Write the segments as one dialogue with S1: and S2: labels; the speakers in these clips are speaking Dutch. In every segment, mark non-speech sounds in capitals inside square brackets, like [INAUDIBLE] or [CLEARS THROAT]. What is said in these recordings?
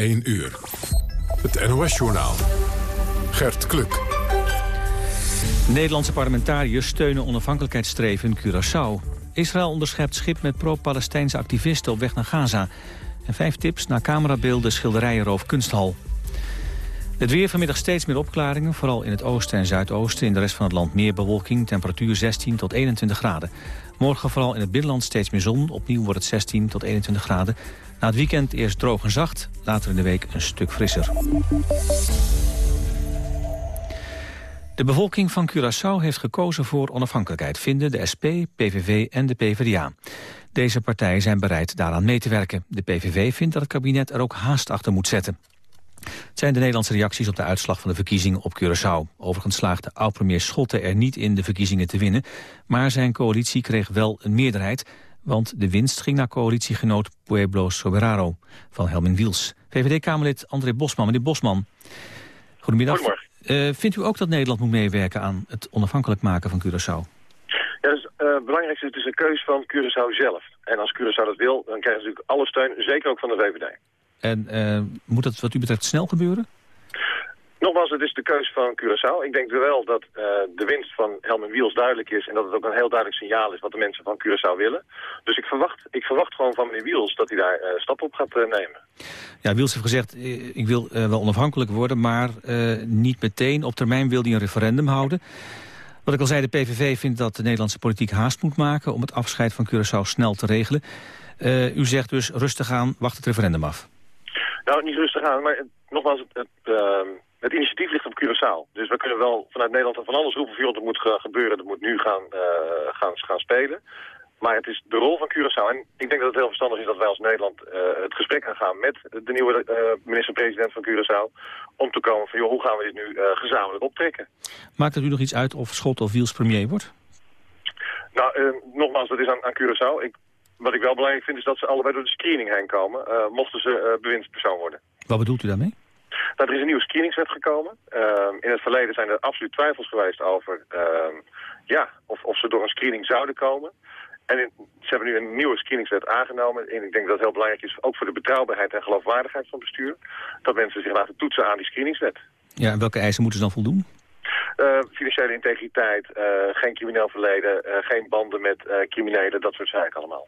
S1: 1 uur. Het NOS-journaal. Gert Kluk.
S2: Nederlandse parlementariërs steunen onafhankelijkheidsstreven Curaçao. Israël onderschept schip met pro-Palestijnse activisten op weg naar Gaza. En vijf tips naar camerabeelden, schilderijen, roof, kunsthal. Het weer vanmiddag steeds meer opklaringen, vooral in het oosten en zuidoosten. In de rest van het land meer bewolking, temperatuur 16 tot 21 graden. Morgen vooral in het binnenland steeds meer zon. Opnieuw wordt het 16 tot 21 graden. Na het weekend eerst droog en zacht, later in de week een stuk frisser. De bevolking van Curaçao heeft gekozen voor onafhankelijkheid, vinden de SP, PVV en de PvdA. Deze partijen zijn bereid daaraan mee te werken. De PVV vindt dat het kabinet er ook haast achter moet zetten. Het zijn de Nederlandse reacties op de uitslag van de verkiezingen op Curaçao. Overigens slaagde oud-premier Schotten er niet in de verkiezingen te winnen... maar zijn coalitie kreeg wel een meerderheid... want de winst ging naar coalitiegenoot Pueblo Soberano van Helmin Wiels. VVD-Kamerlid André Bosman. Meneer Bosman, goedemiddag.
S3: Goedemorgen.
S2: Uh, vindt u ook dat Nederland moet meewerken aan het onafhankelijk maken van Curaçao?
S3: Ja, dus, uh, het belangrijkste is het is een keus van Curaçao zelf. En als Curaçao dat wil, dan krijgen ze natuurlijk alle steun, zeker ook van de VVD.
S2: En uh, moet dat wat u betreft snel gebeuren?
S3: Nogmaals, het is de keus van Curaçao. Ik denk wel dat uh, de winst van Helmen Wiels duidelijk is... en dat het ook een heel duidelijk signaal is wat de mensen van Curaçao willen. Dus ik verwacht, ik verwacht gewoon van meneer Wiels dat hij daar uh, stap op gaat uh, nemen.
S2: Ja, Wiels heeft gezegd, ik wil wel onafhankelijk worden... maar niet meteen. Op termijn wil hij een referendum houden. Wat ik al zei, de PVV vindt dat de Nederlandse politiek haast moet maken... om het afscheid van Curaçao snel te regelen. u zegt dus rustig aan, wacht het referendum af.
S3: Nou, niet rustig aan, maar nogmaals, het, het, uh, het initiatief ligt op Curaçao. Dus we kunnen wel vanuit Nederland van alles roepen, voor dat moet gebeuren, dat moet nu gaan, uh, gaan, gaan spelen. Maar het is de rol van Curaçao. En ik denk dat het heel verstandig is dat wij als Nederland uh, het gesprek gaan gaan met de nieuwe uh, minister-president van Curaçao. Om te komen van, joh, hoe gaan we dit nu uh, gezamenlijk optrekken?
S2: Maakt het u nog iets uit of Schot of Wiels premier wordt?
S3: Nou, nogmaals, dat is aan, aan Curaçao. Ik, wat ik wel belangrijk vind is dat ze allebei door de screening heen komen. mochten ze bewindspersoon worden.
S2: Wat bedoelt u daarmee?
S3: Nou, er is een nieuwe screeningswet gekomen. Uh, in het verleden zijn er absoluut twijfels geweest over uh, ja, of, of ze door een screening zouden komen. En in, ze hebben nu een nieuwe screeningswet aangenomen. En ik denk dat het heel belangrijk is, ook voor de betrouwbaarheid en geloofwaardigheid van bestuur... dat mensen zich laten toetsen aan die screeningswet.
S2: Ja, en welke eisen moeten ze dan voldoen?
S3: Uh, financiële integriteit, geen crimineel verleden, geen banden met criminelen, dat soort zaken allemaal.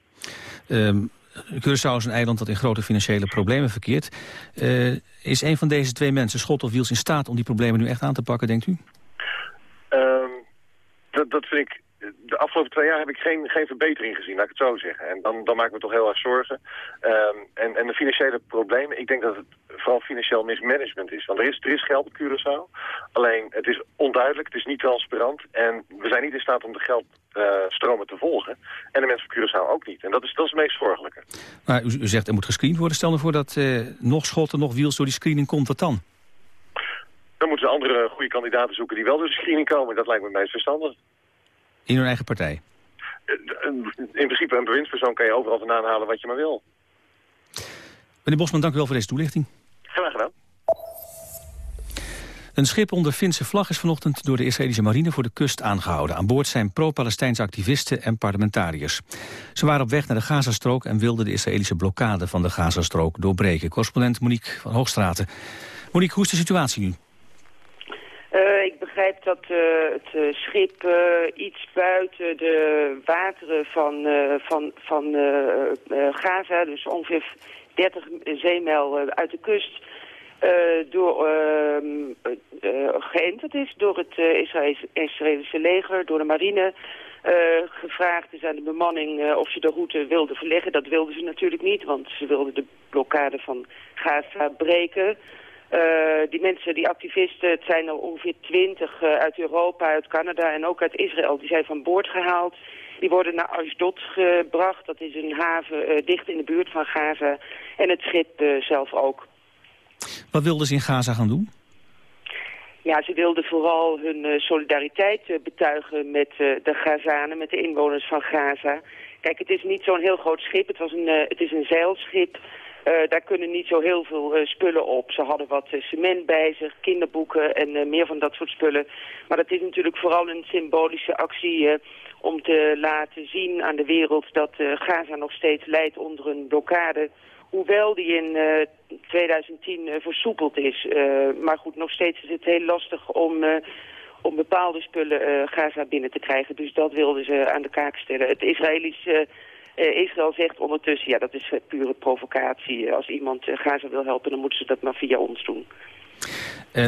S2: Um, Curaçao is een eiland dat in grote financiële problemen verkeert. Is een van deze twee mensen, Schot of Wiels, in staat om die problemen nu echt aan te pakken, denkt u?
S3: Um, dat, dat vind ik de afgelopen twee jaar heb ik geen, geen verbetering gezien, laat ik het zo zeggen. En dan, dan maak ik me toch heel erg zorgen. Um, en, en de financiële problemen, ik denk dat het vooral financieel mismanagement is. Want er is, er is geld op Curaçao, alleen het is onduidelijk, het is niet transparant... en we zijn niet in staat om de geldstromen uh, te volgen. En de mensen van Curaçao ook niet. En dat is, dat is het meest zorgelijke.
S2: Maar u, u zegt er moet gescreend worden. Stel ervoor dat uh, nog Schotten, nog Wiels door die screening komt, wat dan?
S3: Dan moeten ze andere goede kandidaten zoeken die wel door de screening komen. Dat lijkt me het meest verstandig.
S2: In hun eigen partij?
S3: In principe een bewindspersoon kan je overal vandaan halen wat je maar wil.
S2: Meneer Bosman, dank u wel voor deze toelichting.
S3: Graag gedaan.
S2: Een schip onder Finse vlag is vanochtend door de Israëlische marine voor de kust aangehouden. Aan boord zijn pro-Palestijnse activisten en parlementariërs. Ze waren op weg naar de Gazastrook en wilden de Israëlische blokkade van de Gazastrook doorbreken. Correspondent Monique van Hoogstraten. Monique, hoe is de situatie nu?
S4: Dat uh, het uh, schip iets buiten de wateren van, van, van Gaza, dus ongeveer 30 zeemijl uit de kust, door, ehm, geënterd is door het Israëlische leger, door de marine. gevraagd is aan de bemanning of ze de route wilden verleggen. Dat wilden ze natuurlijk niet, want ze wilden de blokkade van Gaza breken. Uh, die mensen, die activisten, het zijn er ongeveer twintig uh, uit Europa, uit Canada en ook uit Israël. Die zijn van boord gehaald. Die worden naar Ashdod gebracht. Dat is een haven uh, dicht in de buurt van Gaza. En het schip zelf ook.
S2: Wat wilden ze in Gaza gaan doen?
S4: Ja, ze wilden vooral hun solidariteit betuigen met de Gazanen, met de inwoners van Gaza. Kijk, het is niet zo'n heel groot schip. Het, was een, het is een zeilschip. Uh, daar kunnen niet zo heel veel uh, spullen op. Ze hadden wat uh, cement bij zich, kinderboeken en meer van dat soort spullen. Maar dat is natuurlijk vooral een symbolische actie om te laten zien aan de wereld dat Gaza nog steeds leidt onder een blokkade. Hoewel die in 2010 versoepeld is. maar goed, nog steeds is het heel lastig om om bepaalde spullen Gaza binnen te krijgen. Dus dat wilden ze aan de kaak stellen. Het Israëlisch... Israël zegt ondertussen, ja, dat is pure provocatie. Als iemand Gaza wil helpen, dan moeten ze dat maar via ons doen.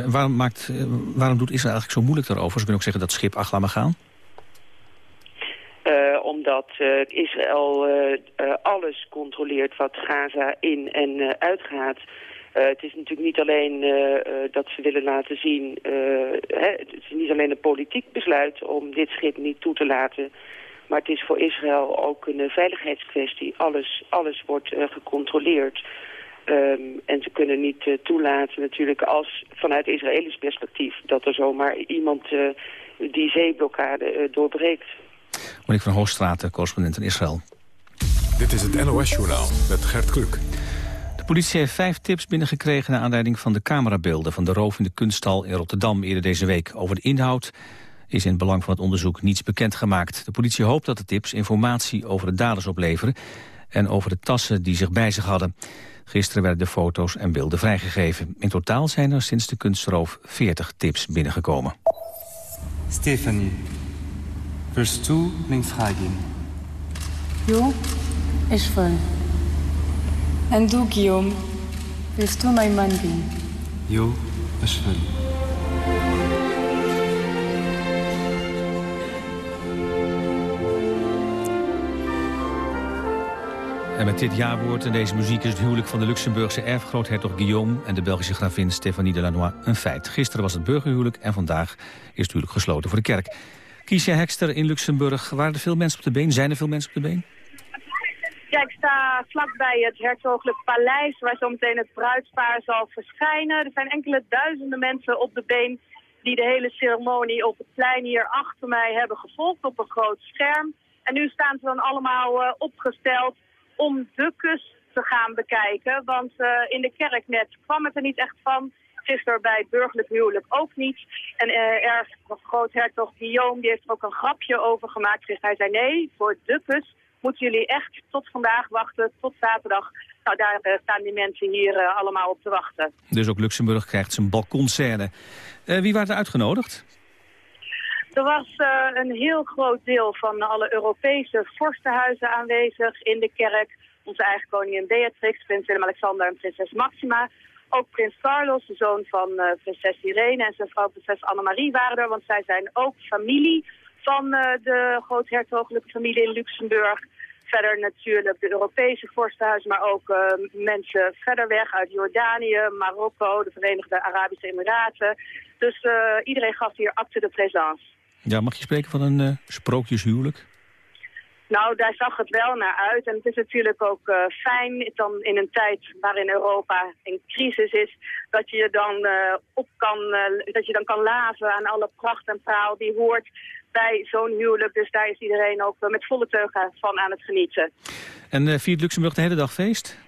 S2: waarom, maakt, waarom doet Israël eigenlijk zo moeilijk daarover? Ze kunnen ook zeggen dat schip ach, laat maar gaan.
S4: Uh, omdat uh, Israël uh, alles controleert wat Gaza in en uitgaat. het is natuurlijk niet alleen dat ze willen laten zien... Hè, het is niet alleen een politiek besluit om dit schip niet toe te laten... maar het is voor Israël ook een veiligheidskwestie. Alles, alles wordt gecontroleerd. Um, en ze kunnen niet toelaten natuurlijk als vanuit Israëlisch perspectief... dat er zomaar iemand die zeeblokkade doorbreekt.
S2: Monique van Hoogstraat, correspondent in Israël.
S1: Dit is het NOS-journaal met Gert Kluk.
S2: De politie heeft vijf tips binnengekregen... naar aanleiding van de camerabeelden van de roof in de kunststal in Rotterdam eerder deze week. Over de inhoud is in het belang van het onderzoek niets bekendgemaakt. De politie hoopt dat de tips informatie over de daders opleveren... en over de tassen die zich bij zich hadden. Gisteren werden de foto's en beelden vrijgegeven. In totaal zijn er sinds de kunstroof 40 tips binnengekomen.
S5: Stephanie, Willst du links?
S6: Jo, ich will. Und du, Guillaume, willst du mein Mann gehen?
S5: Jo, ich will.
S2: En met dit jaarwoord en deze muziek is het huwelijk van de Luxemburgse erfgroothertog Guillaume en de Belgische gravin Stéphanie de Lanois een feit. Gisteren was het burgerhuwelijk en vandaag is het huwelijk gesloten voor de kerk. Kiesja Hekster in Luxemburg. Waren er veel mensen op de been? Zijn er veel mensen op de been?
S7: Ja, ik sta vlakbij het hertogelijk paleis waar zometeen het bruidspaar zal verschijnen. Er zijn enkele duizenden mensen op de been die de hele ceremonie op het plein hier achter mij hebben gevolgd op een groot scherm. En nu staan ze dan allemaal uh, opgesteld om de kus te gaan bekijken. Want uh, in de kerk net kwam het er niet echt van gisteren bij burgerlijk huwelijk ook niet. En uh, er groothertog Guillaume die heeft er ook een grapje over gemaakt. Dus hij zei nee, voor de kus moeten jullie echt tot vandaag wachten, tot zaterdag. Nou, daar uh, staan die mensen hier allemaal op te wachten.
S2: Dus ook Luxemburg krijgt zijn balkonscène. Wie waren er uitgenodigd?
S7: Er was uh, een heel groot deel van alle Europese vorstenhuizen aanwezig in de kerk. Onze eigen koningin Beatrix, prins Willem-Alexander en prinses Maxima. Ook prins Carlos, de zoon van uh, prinses Irene en zijn vrouw prinses Annemarie waren er. Want zij zijn ook familie van uh, de groothertogelijke familie in Luxemburg. Verder natuurlijk de Europese vorstenhuis, maar ook mensen verder weg uit Jordanië, Marokko, de Verenigde Arabische Emiraten. Dus iedereen gaf hier acte de présence.
S2: Ja, mag je spreken van een sprookjeshuwelijk?
S7: Nou, daar zag het wel naar uit. En het is natuurlijk ook uh, fijn dan in een tijd waarin Europa in crisis is, dat je dan uh, op kan, uh, dat je dan kan laven aan alle pracht en praal die hoort bij zo'n huwelijk. Dus daar is iedereen ook met volle teugen van aan het genieten.
S2: En viert Luxemburg de hele dag feest?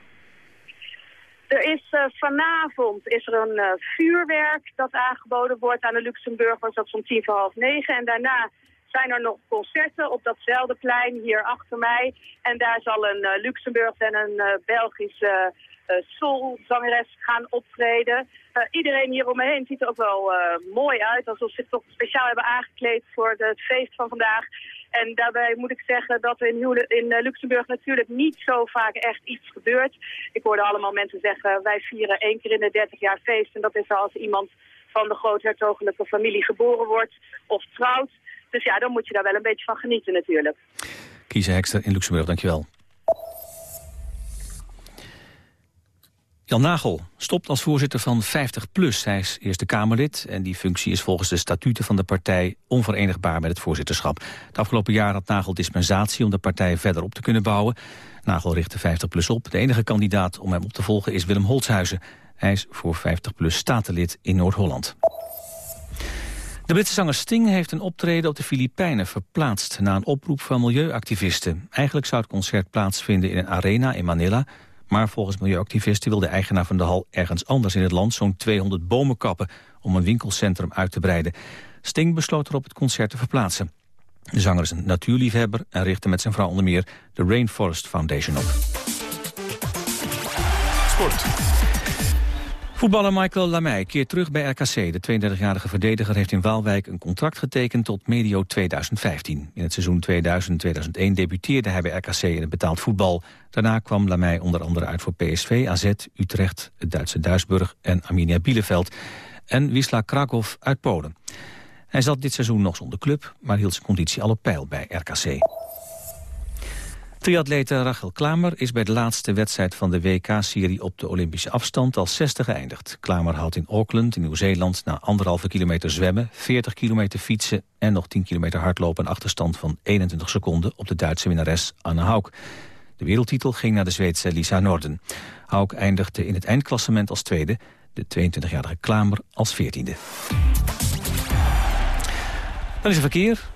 S7: Er is uh, vanavond is er een uh, vuurwerk dat aangeboden wordt aan de Luxemburgers. Dat is om tien voor half negen. En daarna zijn er nog concerten op datzelfde plein hier achter mij. En daar zal een uh, Luxemburg en een Belgische soulzangeres gaan optreden. iedereen hier om me heen ziet er ook wel mooi uit, alsof ze zich toch speciaal hebben aangekleed voor het feest van vandaag. En daarbij moet ik zeggen dat er in, in Luxemburg natuurlijk niet zo vaak echt iets gebeurt. Ik hoorde allemaal mensen zeggen, wij vieren één keer in de 30 jaar feest. En dat is als iemand van de groothertogelijke familie geboren wordt of trouwt. Dus ja, dan moet je daar wel een beetje van genieten natuurlijk.
S2: Kiezen Hekster in Luxemburg, dankjewel. Jan Nagel stopt als voorzitter van 50PLUS. Hij is Eerste Kamerlid en die functie is volgens de statuten van de partij onverenigbaar met het voorzitterschap. Het afgelopen jaar had Nagel dispensatie om de partij verder op te kunnen bouwen. Nagel richtte 50PLUS op. De enige kandidaat om hem op te volgen is Willem Holtshuizen. Hij is voor 50PLUS statenlid in Noord-Holland. De Britse zanger Sting heeft een optreden op de Filipijnen verplaatst... na een oproep van milieuactivisten. Eigenlijk zou het concert plaatsvinden in een arena in Manila... maar volgens milieuactivisten wil de eigenaar van de hal ergens anders in het land... zo'n 200 bomen kappen om een winkelcentrum uit te breiden. Sting besloot erop het concert te verplaatsen. De zanger is een natuurliefhebber en richtte met zijn vrouw onder meer... de Rainforest Foundation op.
S1: Sport.
S2: Voetballer Michael Lamey keert terug bij RKC. De 32-jarige verdediger heeft in Waalwijk een contract getekend tot medio 2015. In het seizoen 2000-2001 debuteerde hij bij RKC in het betaald voetbal. Daarna kwam Lamey onder andere uit voor PSV, AZ, Utrecht, het Duitse Duisburg en Arminia Bielefeld. En Wisla Krakow uit Polen. Hij zat dit seizoen nog zonder club, maar hield zijn conditie al op peil bij RKC. Triatlete Rachel Klamer is bij de laatste wedstrijd van de WK-serie op de Olympische afstand als zesde geëindigd. Klamer haalt in Auckland in Nieuw-Zeeland na anderhalve kilometer zwemmen, 40 kilometer fietsen en nog 10 kilometer hardlopen een achterstand van 21 seconden op de Duitse winnares Anne Hauk. De wereldtitel ging naar de Zweedse Lisa Norden. Hauk eindigde in het eindklassement als tweede, de 22-jarige Klamer als veertiende. Dan is er verkeer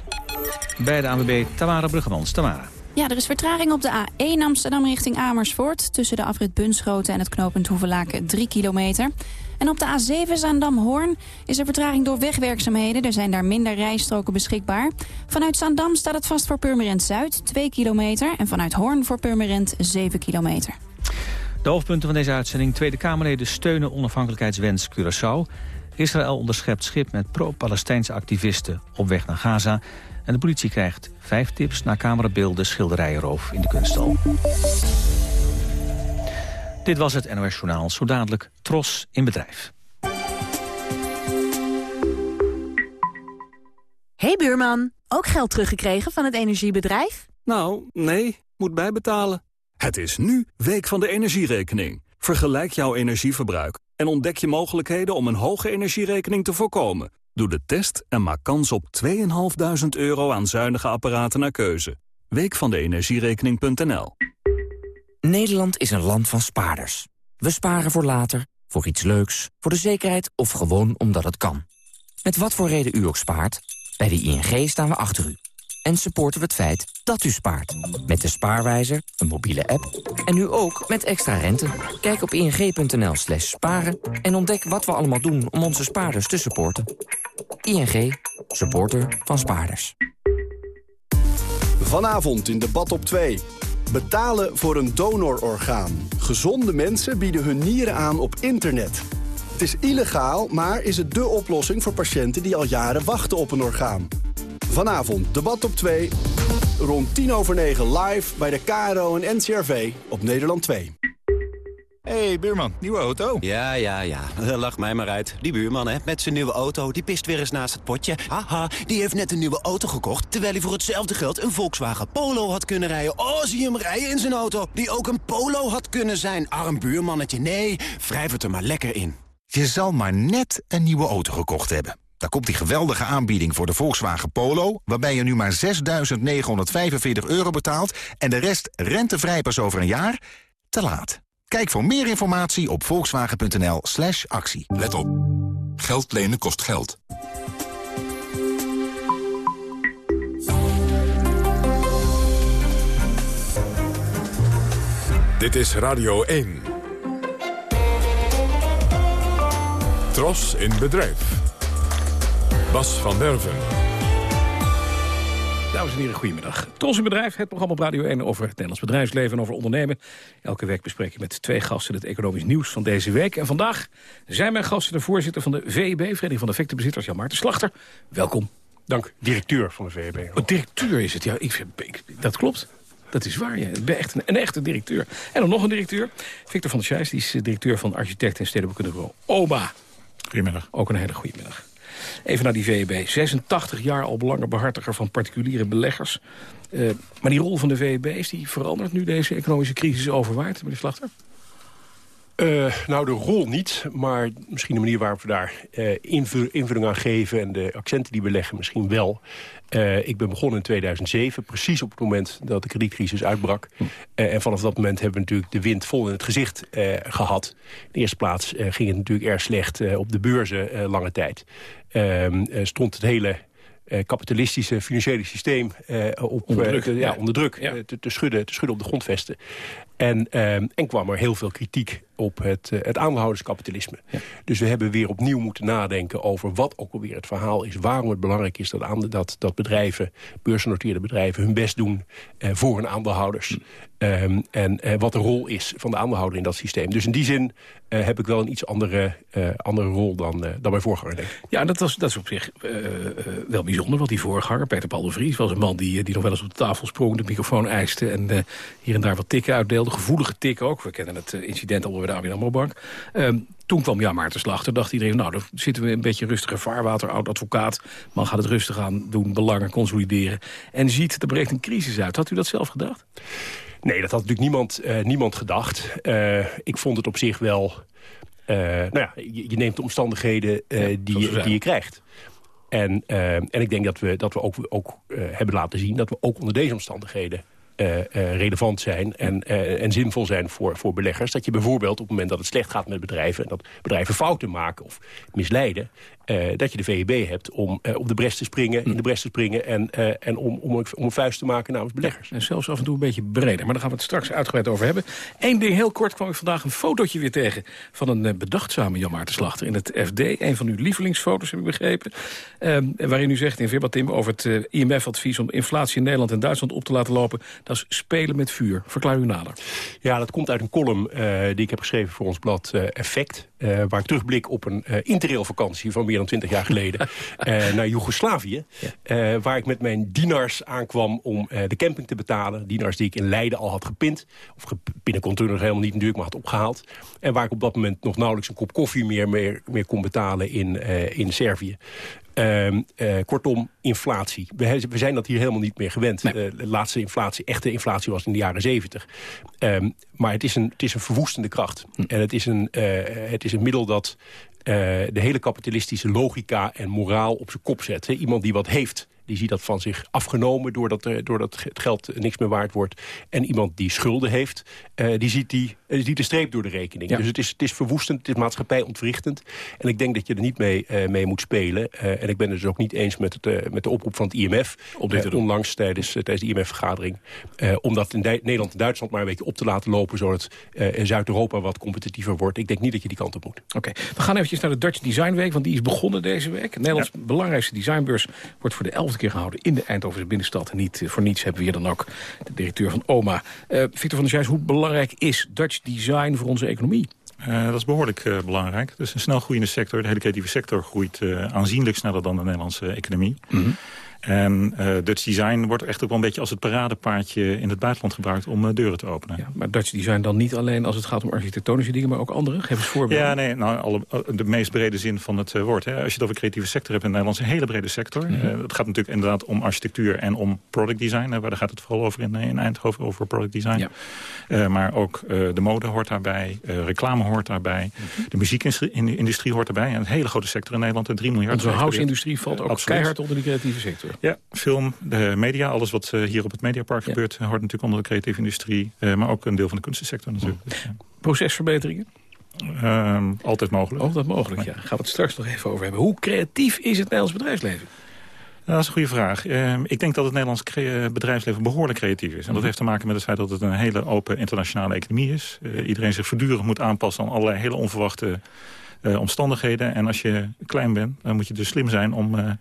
S2: bij de ANWB Tamara Bruggemans. Tamara.
S8: Ja, er is vertraging op de A1 Amsterdam richting Amersfoort... tussen de afrit Bunschoten en het knooppunt Hoevelaken 3 kilometer. En op de A7 Zaandam-Hoorn is er vertraging door wegwerkzaamheden. Er zijn daar minder rijstroken beschikbaar. Vanuit Zaandam staat het vast voor Purmerend Zuid 2 kilometer... en vanuit Hoorn voor Purmerend 7 kilometer.
S2: De hoofdpunten van deze uitzending. Tweede Kamerleden steunen onafhankelijkheidswens Curaçao. Israël onderschept schip met pro-Palestijnse activisten op weg naar Gaza... En de politie krijgt vijf tips naar camerabeelden schilderijenroof in de kunsthal. Dit was het NOS Journaal. Zo dadelijk Tros in bedrijf.
S9: Hey buurman, ook geld teruggekregen van het energiebedrijf?
S10: Nou, nee, moet bijbetalen. Het is nu Week van de Energierekening. Vergelijk jouw energieverbruik en ontdek je mogelijkheden om een hoge energierekening te voorkomen. Doe de test en maak kans op 2.500 euro aan zuinige apparaten naar keuze. Week van de energierekening.nl
S11: Nederland is een land van spaarders. We sparen voor later, voor iets leuks, voor de zekerheid of gewoon omdat het kan. Met wat voor reden u ook spaart, bij de ING staan we achter u. En supporten we het feit dat u spaart. Met de spaarwijzer, een mobiele app en nu ook met extra rente. Kijk op ing.nl slash sparen en ontdek wat we allemaal doen om onze spaarders te supporten. ING, supporter van spaarders.
S12: Vanavond in debat op 2. Betalen voor een donororgaan. Gezonde mensen bieden hun nieren aan op internet. Het is illegaal, maar is het dé oplossing voor patiënten die al jaren wachten op een orgaan. Vanavond debat op 2, rond 10 over 9 live bij de KRO en NCRV op Nederland 2.
S13: hey, buurman, nieuwe auto?
S14: Ja, ja, ja. Lach mij maar uit. Die buurman, hè, met zijn nieuwe auto, die pist weer eens naast het potje. Haha, die heeft net een nieuwe auto gekocht... terwijl hij voor hetzelfde geld een Volkswagen Polo had kunnen rijden. Oh, zie hem rijden in zijn auto. Die ook een Polo had kunnen zijn. Arm buurmannetje, nee, wrijf het er maar lekker in.
S13: Je zal maar net een nieuwe auto gekocht hebben. Daar komt die geweldige aanbieding voor de Volkswagen Polo... waarbij je nu maar 6.945 euro betaalt... en de rest rentevrij pas over een jaar? Te laat. Kijk voor meer informatie op volkswagen.nl slash actie.
S1: Let op. Geld lenen kost geld. Dit is Radio 1. Tros in bedrijf. Bas van Derven.
S15: Dames en heren, goedemiddag. Tros in Bedrijf, het programma op Radio 1 over het Nederlands bedrijfsleven en over ondernemen. Elke week bespreek ik met twee gasten het economisch nieuws van deze week. En vandaag zijn mijn gasten de voorzitter van de VEB, Vereniging van de Effectenbezitters, Jan Maarten Slachter. Welkom.
S16: Dank, directeur van de VEB.
S15: Oh, directeur is het, ja. Ik, vind, ik, dat klopt. Dat is waar, ja. Ik ben echt een, een, echte directeur. En dan nog een directeur. Victor van der Scheijs, die is eh, directeur van architect en stedenbouwkundig bureau OBA.
S16: Goedemiddag.
S15: Ook een hele goede middag. Even naar die VEB. 86 jaar al belangenbehartiger van particuliere beleggers. Uh, maar die rol van de VEB, is die veranderd nu deze economische crisis overwaart, meneer Slachter?
S16: Uh, nou, de rol niet, maar misschien de manier waarop we daar uh, invulling aan geven... en de accenten die we leggen misschien wel. Ik ben begonnen in 2007, precies op het moment dat de kredietcrisis uitbrak. En vanaf dat moment hebben we natuurlijk de wind vol in het gezicht gehad. In de eerste plaats ging het natuurlijk erg slecht op de beurzen lange tijd. Ehm, stond het hele kapitalistische financiële systeem uh, op,
S15: onder druk,
S16: ja, onder druk ja. te, te, schudden, te schudden op de grondvesten. En, ehm, en kwam er heel veel kritiek op het, uh, het aandeelhouderskapitalisme. Dus we hebben weer opnieuw moeten nadenken over wat ook alweer het verhaal is. Waarom het belangrijk is dat, aan, dat, dat bedrijven, beursgenoteerde bedrijven... hun best doen uh, voor hun aandeelhouders. Um, en uh, wat de rol is van de aandeelhouder in dat systeem. Dus in die zin heb ik wel een iets andere, andere rol dan, dan mijn voorganger, denk ik.
S15: Ja, dat, was, dat is op zich wel bijzonder, want die voorganger, Peter Paul de Vries... was een man die, die nog wel eens op de tafel sprong, de microfoon eiste... en hier en daar wat tikken uitdeelde, gevoelige tikken ook. We kennen het incident al bij de ABN AMRO-bank. Um, toen kwam Jan Maarten Slachter, dacht iedereen... nou, dan zitten we een beetje rustiger vaarwater, oud-advocaat. Man gaat het rustig aan doen, belangen consolideren. En ziet, er breekt een crisis uit. Had u dat zelf gedacht?
S16: Nee, dat had natuurlijk niemand, uh, niemand gedacht. Uh, ik vond het op zich wel... Uh, nou ja, je, je, neemt de omstandigheden ja, die, die je krijgt. En, en ik denk dat we, dat we ook, ook hebben laten zien... dat we ook onder deze omstandigheden relevant zijn en, uh, en zinvol zijn voor, voor beleggers. Dat je bijvoorbeeld op het moment dat het slecht gaat met bedrijven... en dat bedrijven fouten maken of misleiden... dat je de VEB hebt om op de bres te springen, in de bres te springen... en, en om, om, om een vuist te maken namens beleggers.
S15: Ja, en zelfs af en toe een beetje breder. Maar daar gaan we het straks uitgebreid over hebben. Eén ding heel kort kwam ik vandaag een fotootje weer tegen... van een bedachtzame Jan Maarten Slachter in het FD. Een van uw lievelingsfoto's, heb ik begrepen. Ehm, waarin u zegt in verbatim over het IMF-advies... om inflatie in Nederland en Duitsland op te laten lopen... Dat is spelen met vuur. Verklaar u nader.
S16: Ja, dat komt uit een column die ik heb geschreven voor ons blad Effect. Uh, waar ik terugblik op een uh, vakantie van meer dan 20 jaar geleden [LAUGHS] naar Joegoslavië. Ja. waar ik met mijn dienars aankwam om de camping te betalen. Dienars die ik in Leiden al had gepint. Of gepinnen kon toen nog helemaal niet natuurlijk, maar had opgehaald. En waar ik op dat moment nog nauwelijks een kop koffie meer, meer, meer kon betalen in, in Servië. Uh, uh, kortom, inflatie. We, we, zijn dat hier helemaal niet meer gewend. Nee. Uh, de laatste inflatie, echte inflatie was in de jaren zeventig. Um, maar het is, een, het is een verwoestende kracht. Hm. En het is een, het is een middel dat de hele kapitalistische logica en moraal op zijn kop zet. He, iemand die wat heeft, die ziet dat van zich afgenomen... doordat, eh, doordat het geld niks meer waard wordt. En iemand die schulden heeft, eh, die, ziet die, eh, die de streep door de rekening. Dus het is, het is verwoestend, het is maatschappijontwrichtend. En ik denk dat je er niet mee, mee moet spelen. en ik ben het dus ook niet eens met, het, met de oproep van het IMF... Op dit onlangs tijdens, tijdens de IMF-vergadering... om dat in Nederland en Duitsland maar een beetje op te laten lopen... zodat Zuid-Europa wat competitiever wordt. Ik denk niet dat je die kant op moet.
S15: Oké, we gaan eventjes naar de Dutch Design Week... want die is begonnen deze week. Nederlands belangrijkste designbeurs wordt voor de 11 gehouden in de Eindhovense binnenstad. Niet eh, voor niets hebben we hier dan ook de directeur van OMA. Eh, Victor van der Zijs, hoe belangrijk is Dutch design voor onze economie?
S17: Eh, dat is behoorlijk belangrijk. Het is een snel groeiende sector. De hele creatieve sector groeit aanzienlijk sneller dan de Nederlandse economie. Mhm. En uh, Dutch Design wordt echt ook wel een beetje als het paradepaardje in het buitenland gebruikt om uh, deuren te openen.
S15: Ja, maar Dutch Design dan niet alleen als het gaat om architectonische dingen, maar ook andere? Geef eens voorbeelden.
S17: Ja, nee, nou, alle, de meest brede zin van het uh, woord. Hè. Als je het over creatieve sector hebt in Nederland, is een hele brede sector. Mm -hmm. het gaat natuurlijk inderdaad om architectuur en om product design. Hè, waar daar gaat het vooral over in, in Eindhoven, over product design. Ja. maar ook de mode hoort daarbij, reclame hoort daarbij. Mm -hmm. De muziekindustrie hoort daarbij. Een hele grote sector in Nederland, 3 miljard.
S15: Onze house-industrie valt ook keihard onder de creatieve sector.
S17: Ja, film, de media, alles wat uh, hier op het Mediapark ja. gebeurt... hoort natuurlijk onder de creatieve industrie. Uh, maar ook een deel van de kunstensector natuurlijk.
S15: Oh. Ja. Procesverbeteringen?
S17: Uh, altijd mogelijk.
S15: Altijd mogelijk, ja. Daar gaan we het straks nog even over hebben. Hoe creatief is het Nederlands bedrijfsleven?
S17: Nou, dat is een goede vraag. Uh, ik denk dat het Nederlands bedrijfsleven behoorlijk creatief is. En dat mm. heeft te maken met het feit dat het een hele open internationale economie is. Uh, iedereen zich voortdurend moet aanpassen aan allerlei hele onverwachte omstandigheden. En als je klein bent, dan moet je dus slim zijn om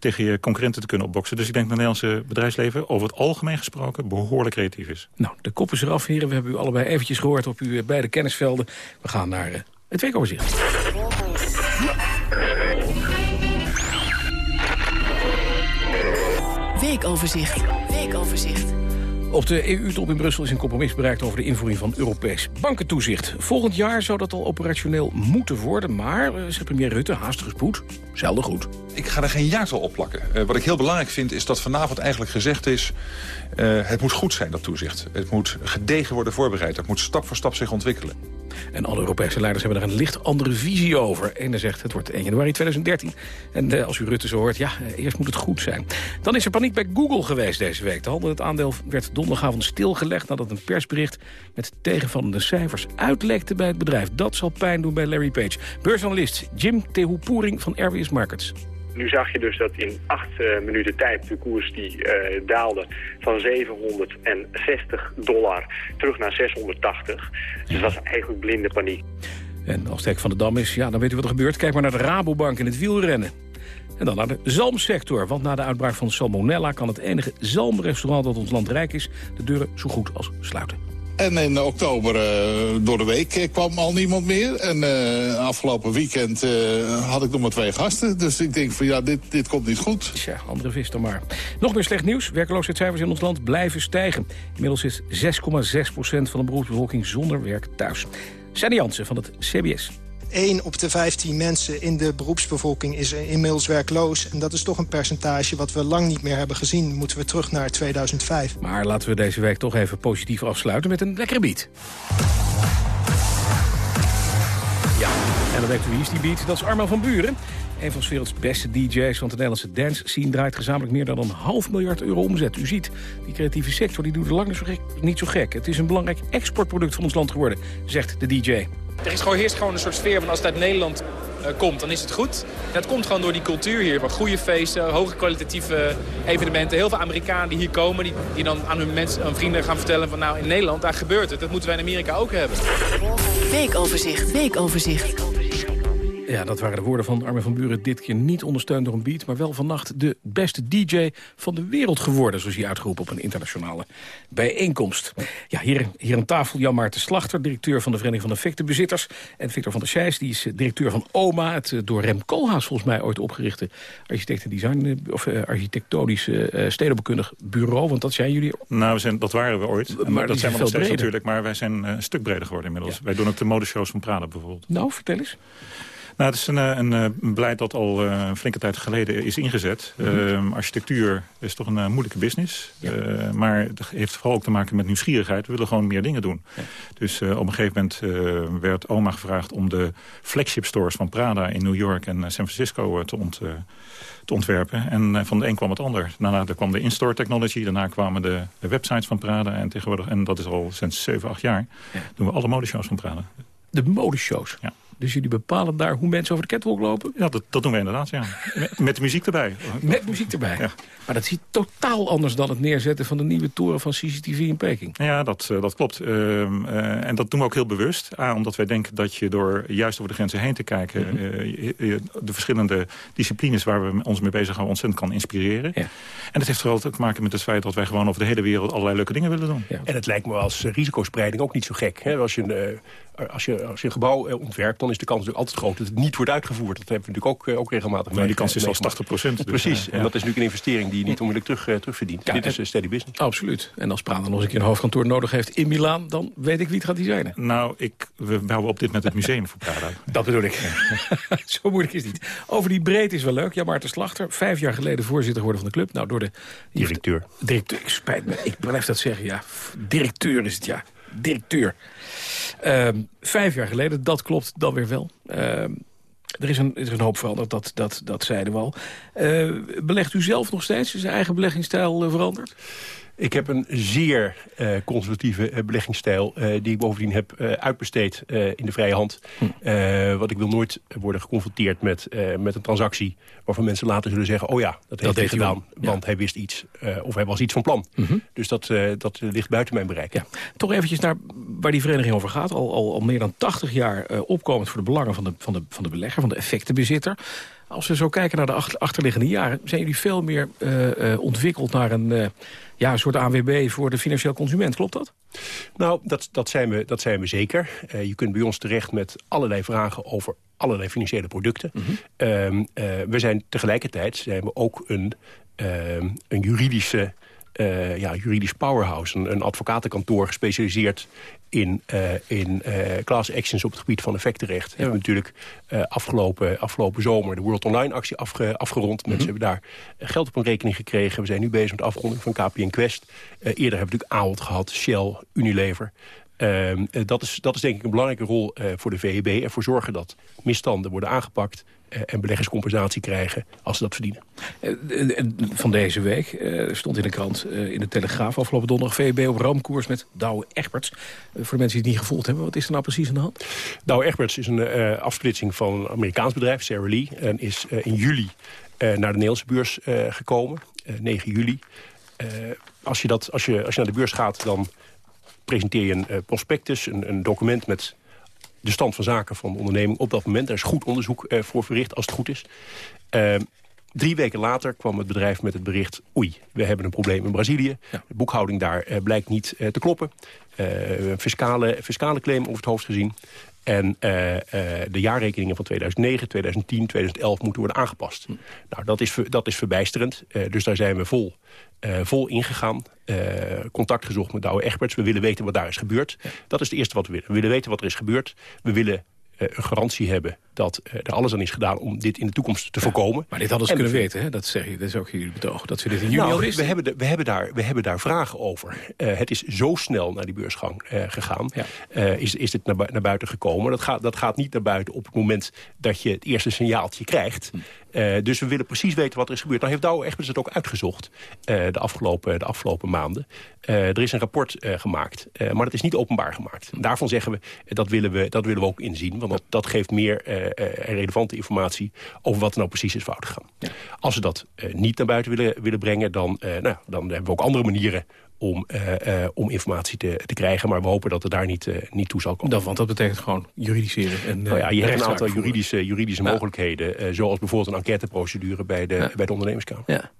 S17: tegen je concurrenten te kunnen opboksen. Dus ik denk dat het Nederlandse bedrijfsleven over het algemeen gesproken behoorlijk creatief is.
S15: Nou, de kop is eraf, heren. We hebben u allebei eventjes gehoord op uw beide kennisvelden. We gaan naar uh, het weekoverzicht.
S9: Weekoverzicht. Weekoverzicht.
S15: Op de EU-top in Brussel is een compromis bereikt over de invoering van Europees bankentoezicht. Volgend jaar zou dat al operationeel moeten worden, maar, uh, zegt premier Rutte, haastige spoed, zelden goed.
S18: Ik ga er geen jaartal op plakken. Uh, wat ik heel belangrijk vind is dat vanavond eigenlijk gezegd is... Uh, het moet goed zijn, dat toezicht. Het moet gedegen worden voorbereid. Het moet stap voor stap zich ontwikkelen.
S15: En alle Europese leiders hebben daar een licht andere visie over. Ene zegt het wordt 1 januari 2013. En uh, als u Rutte zo hoort, ja, eerst moet het goed zijn. Dan is er paniek bij Google geweest deze week. De handel het aandeel werd donderdagavond stilgelegd... nadat een persbericht met tegenvallende cijfers uitlekte bij het bedrijf. Dat zal pijn doen bij Larry Page. Beursanalist Jim Tehupoering van RWS Markets.
S19: Nu zag je dus dat in acht minuten tijd de koers die daalde van 760 dollar terug naar 680. Dus dat was eigenlijk blinde paniek.
S15: En als het van de Dam is, ja, dan weet u wat er gebeurt. Kijk maar naar de Rabobank in het wielrennen. En dan naar de zalmsector. Want na de uitbraak van salmonella kan het enige zalmrestaurant dat ons land rijk is... de deuren zo goed als sluiten.
S20: En in oktober uh, door de week eh, kwam al niemand meer. En uh, afgelopen weekend had ik nog maar twee gasten. Dus ik denk van ja, dit, dit komt niet goed.
S15: Tja, andere vis dan maar. Nog meer slecht nieuws. Werkloosheidscijfers in ons land blijven stijgen. Inmiddels is 6,6% van de beroepsbevolking zonder werk thuis. Sanne Jansen van het CBS.
S21: 1 op de 15 mensen in de beroepsbevolking is inmiddels werkloos. En dat is toch een percentage wat we lang niet meer hebben gezien. Moeten we terug naar 2005.
S15: Maar laten we deze week toch even positief afsluiten met een lekkere beat. Ja, en dan weet u wie is die beat? Dat is Arman van Buren. Een van werelds beste DJ's van de Nederlandse dance scene... draait gezamenlijk meer dan een half miljard euro omzet. U ziet, die creatieve sector die doet het lang niet zo gek. Het is een belangrijk exportproduct van ons land geworden, zegt de DJ.
S22: Er is gewoon, heerst gewoon een soort sfeer van als het uit Nederland uh, komt, dan is het goed. dat komt gewoon door die cultuur hier. Waar goede feesten, hoge kwalitatieve evenementen. Heel veel Amerikanen die hier komen, die, die dan aan hun, mensen, aan vrienden gaan vertellen van nou in Nederland, daar gebeurt het. Dat moeten wij in Amerika ook hebben.
S9: Weekoverzicht, weekoverzicht.
S15: Ja, dat waren de woorden van Armin van Buren. Dit keer niet ondersteund door een beat, maar wel vannacht de beste DJ van de wereld geworden. Zoals hij uitgeroepen op een internationale bijeenkomst. Ja, hier, hier aan tafel Jan Maarten Slachter, directeur van de Vereniging van Effectenbezitters. En Victor van der Scheijs, die is eh, directeur van OMA. Het eh, door Rem Koolhaas volgens mij ooit opgerichte architect en design, eh, of uh, architectonisch uh, stedenbouwkundig bureau. Want dat zijn jullie...
S17: Nou, we zijn, dat waren we ooit. Maar, maar dat zijn we nog steeds natuurlijk. Maar wij zijn een stuk breder geworden inmiddels. Wij doen ook de modeshows van Prada bijvoorbeeld.
S15: Nou, vertel eens.
S17: Nou, het is een, eh, een, een eh, beleid dat al uh, een flinke tijd geleden is ingezet. Mm -hmm. architectuur is toch een uh, moeilijke business. Ja. Maar het heeft vooral ook te maken met nieuwsgierigheid. We willen gewoon meer dingen doen. Ja. Dus op een gegeven moment werd OMA gevraagd... om de flagship stores van Prada in New York en San Francisco te, ont, te ontwerpen. En van de een kwam het ander. Daarna kwam de in-store technology. Daarna kwamen de, de, websites van Prada. En tegenwoordig, en dat is al sinds 7, 8 jaar, ja. doen we alle modeshows van Prada.
S15: De modeshows? Ja. Dus jullie bepalen daar hoe mensen over de catwalk lopen?
S17: Ja, dat, dat doen we inderdaad, ja. [LAUGHS] Met, muziek erbij.
S15: Met muziek erbij. Ja. Maar dat ziet totaal anders dan het neerzetten van de nieuwe toren van CCTV in Peking.
S17: Ja, dat, uh, dat klopt. Uh, uh, en dat doen we ook heel bewust. A, omdat wij denken dat je door juist over de grenzen heen te kijken... Mm -hmm. de verschillende disciplines waar we ons mee bezig houden ontzettend kan inspireren. Ja. En dat heeft vooral te maken met het feit dat wij gewoon over de hele wereld allerlei leuke dingen willen doen.
S16: Ja. En het lijkt me als risicospreiding ook niet zo gek. Hè? Als je een als je, als je een gebouw eh, ontwerpt, dan is de kans natuurlijk altijd groot dat het niet wordt uitgevoerd. Dat hebben we natuurlijk ook, eh, ook regelmatig.
S17: Maar die kans is al 80 procent. Dus,
S16: Precies, en dat is natuurlijk een investering die je niet onmiddellijk terug, uh, terugverdient. Ja, Dit is een steady business.
S15: Absoluut. En als Prada nog eens een keer een hoofdkantoor nodig heeft in Milaan, dan weet ik wie het gaat designen.
S17: Nou, ik, we bouwen op dit met het museum voor Prada. [LAUGHS]
S15: dat bedoel ik. [LAUGHS] Zo moeilijk is het niet. Over die breedte is wel leuk. Ja, Maarten Slachter, vijf jaar geleden voorzitter geworden van de club. Nou, door de...
S16: Directeur.
S15: Directeur, ik spijt me. Ik blijf dat zeggen, ja. Directeur is het, ja. Directeur. Um, vijf jaar geleden, dat klopt dan weer wel. Um, er is, een, er is een hoop veranderd, dat, dat, dat zeiden we al. Uh, belegt u zelf nog steeds? Is uw eigen beleggingsstijl uh, veranderd?
S16: Ik heb een zeer uh, conservatieve uh, beleggingsstijl... Uh, die ik bovendien heb uitbesteed in de vrije hand. Hm. want ik wil nooit worden geconfronteerd met, met een transactie... waarvan mensen later zullen zeggen... oh ja, dat, heeft hij gedaan, want hij wist iets. of hij was iets van plan. Mm -hmm. Dus dat, dat ligt buiten mijn bereik. Ja.
S15: Toch eventjes naar waar die vereniging over gaat. Al, al, al meer dan 80 jaar opkomend voor de belangen van de, van, de, van de belegger... van de effectenbezitter... Als we zo kijken naar de achterliggende jaren... zijn jullie veel meer ontwikkeld naar een, ja, een soort ANWB voor de financieel consument. Klopt dat?
S16: Nou, dat, dat, zijn, we, dat zijn we zeker. je kunt bij ons terecht met allerlei vragen over allerlei financiële producten. Mm -hmm. we zijn tegelijkertijd zijn we ook een, ehm, een juridische uh, ja, juridisch powerhouse. Een, een, advocatenkantoor gespecialiseerd in, uh, in uh, class actions op het gebied van effectenrecht. Ja. We hebben natuurlijk afgelopen, afgelopen zomer de World Online actie afge, afgerond. Mensen mhm. hebben daar geld op een rekening gekregen. We zijn nu bezig met de afronding van KPN Quest. eerder hebben we natuurlijk Ahold gehad, Shell, Unilever. Ehm, dat, is, dat is denk ik een belangrijke rol voor de VEB. Ervoor zorgen dat misstanden worden aangepakt eh, en beleggerscompensatie krijgen als ze dat verdienen.
S15: Eh, van deze week stond in de krant in de Telegraaf afgelopen donderdag VB op ramkoers met Douwe Egberts. voor de mensen die het niet gevolgd hebben, wat is er nou precies aan de hand?
S16: Douwe Egberts is een afsplitsing van een Amerikaans bedrijf, Sarah Lee. En is in juli naar de Nederlandse beurs gekomen, 9 juli. als, je dat, als, je, als je naar de beurs gaat, dan presenteer je een prospectus, een, een document met de stand van zaken van de onderneming op dat moment. Er is goed onderzoek voor verricht, als het goed is. Drie weken later kwam het bedrijf met het bericht... oei, we hebben een probleem in Brazilië. De boekhouding daar uh, blijkt niet uh, te kloppen. Fiscale, fiscale claim over het hoofd gezien. En de jaarrekeningen van 2009, 2010, 2011 moeten worden aangepast. Hm. Nou, dat is, dat is verbijsterend. dus daar zijn we vol, vol ingegaan. contact gezocht met Douwe Egberts. We willen weten wat daar is gebeurd. Dat is het eerste wat we willen. We willen weten wat er is gebeurd. We willen een garantie hebben dat uh, er alles aan is gedaan om dit in de toekomst te voorkomen.
S15: Maar dit hadden ze kunnen weten, hè? Dat, zeg je, dat is ook jullie betoog, dat ze dit in juni nou,
S16: We hebben, we, hebben daar, we hebben daar vragen over. Uh, het is zo snel naar die beursgang uh, gegaan. Ja. is, is dit naar, naar, buiten gekomen. Dat gaat, dat gaat niet naar buiten op het moment dat je het eerste signaaltje krijgt. Hm. dus we willen precies weten wat er is gebeurd. Nou heeft Douwe Egberts het ook uitgezocht de, afgelopen, de afgelopen maanden. er is een rapport gemaakt, maar dat is niet openbaar gemaakt. Hm. Daarvan zeggen we, dat willen we, dat willen we ook inzien. Want dat, dat geeft meer relevante informatie over wat er nou precies is fout gegaan. Ja. Als we dat uh, niet naar buiten willen, willen brengen, dan, nou, dan hebben we ook andere manieren om, uh, uh, om informatie te, te krijgen. Maar we hopen dat het daar niet, uh, niet toe zal komen.
S15: Dat, want dat betekent gewoon juridiseren. En,
S16: nou ja, je hebt een aantal juridische, juridische ja. mogelijkheden. zoals bijvoorbeeld een enquêteprocedure bij de, ja. bij de ondernemerskamer.
S15: Ja.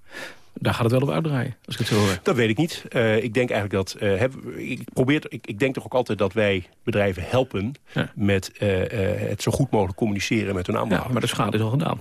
S15: Daar gaat het wel op uitdraaien, als ik het zo hoor.
S16: Dat weet ik niet. Ik denk eigenlijk dat... Heb, ik, probeer, ik, ik, denk toch ook altijd dat wij bedrijven helpen... Met het zo goed mogelijk communiceren met hun.
S15: Ja, maar de schade is al gedaan.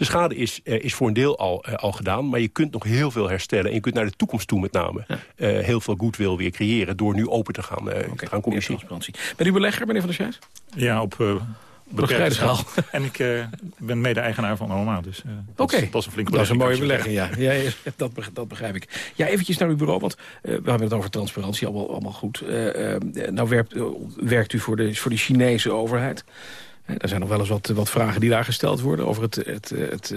S16: De schade is, uh, is voor een deel al, uh, al gedaan, maar je kunt nog heel veel herstellen. En je kunt naar de toekomst toe met name ja. uh, heel veel goodwill weer creëren... door nu open te gaan, okay. te gaan communiceren.
S15: Bent u belegger, meneer Van der Schaas?
S17: Ja, op beperkte schaal. En ik uh, ben mede-eigenaar van OMA, dus uh,
S15: dat,
S17: okay. dat is een flinke
S15: Dat is een mooie belegging, ja. ja, ja dat, dat, begrijp ik. Ja, eventjes naar uw bureau, want uh, we hebben het over transparantie, allemaal, allemaal goed. nou werkt, werkt u voor de, voor de Chinese overheid. Er zijn nog wel eens wat, wat vragen die daar gesteld worden... over het, het, het,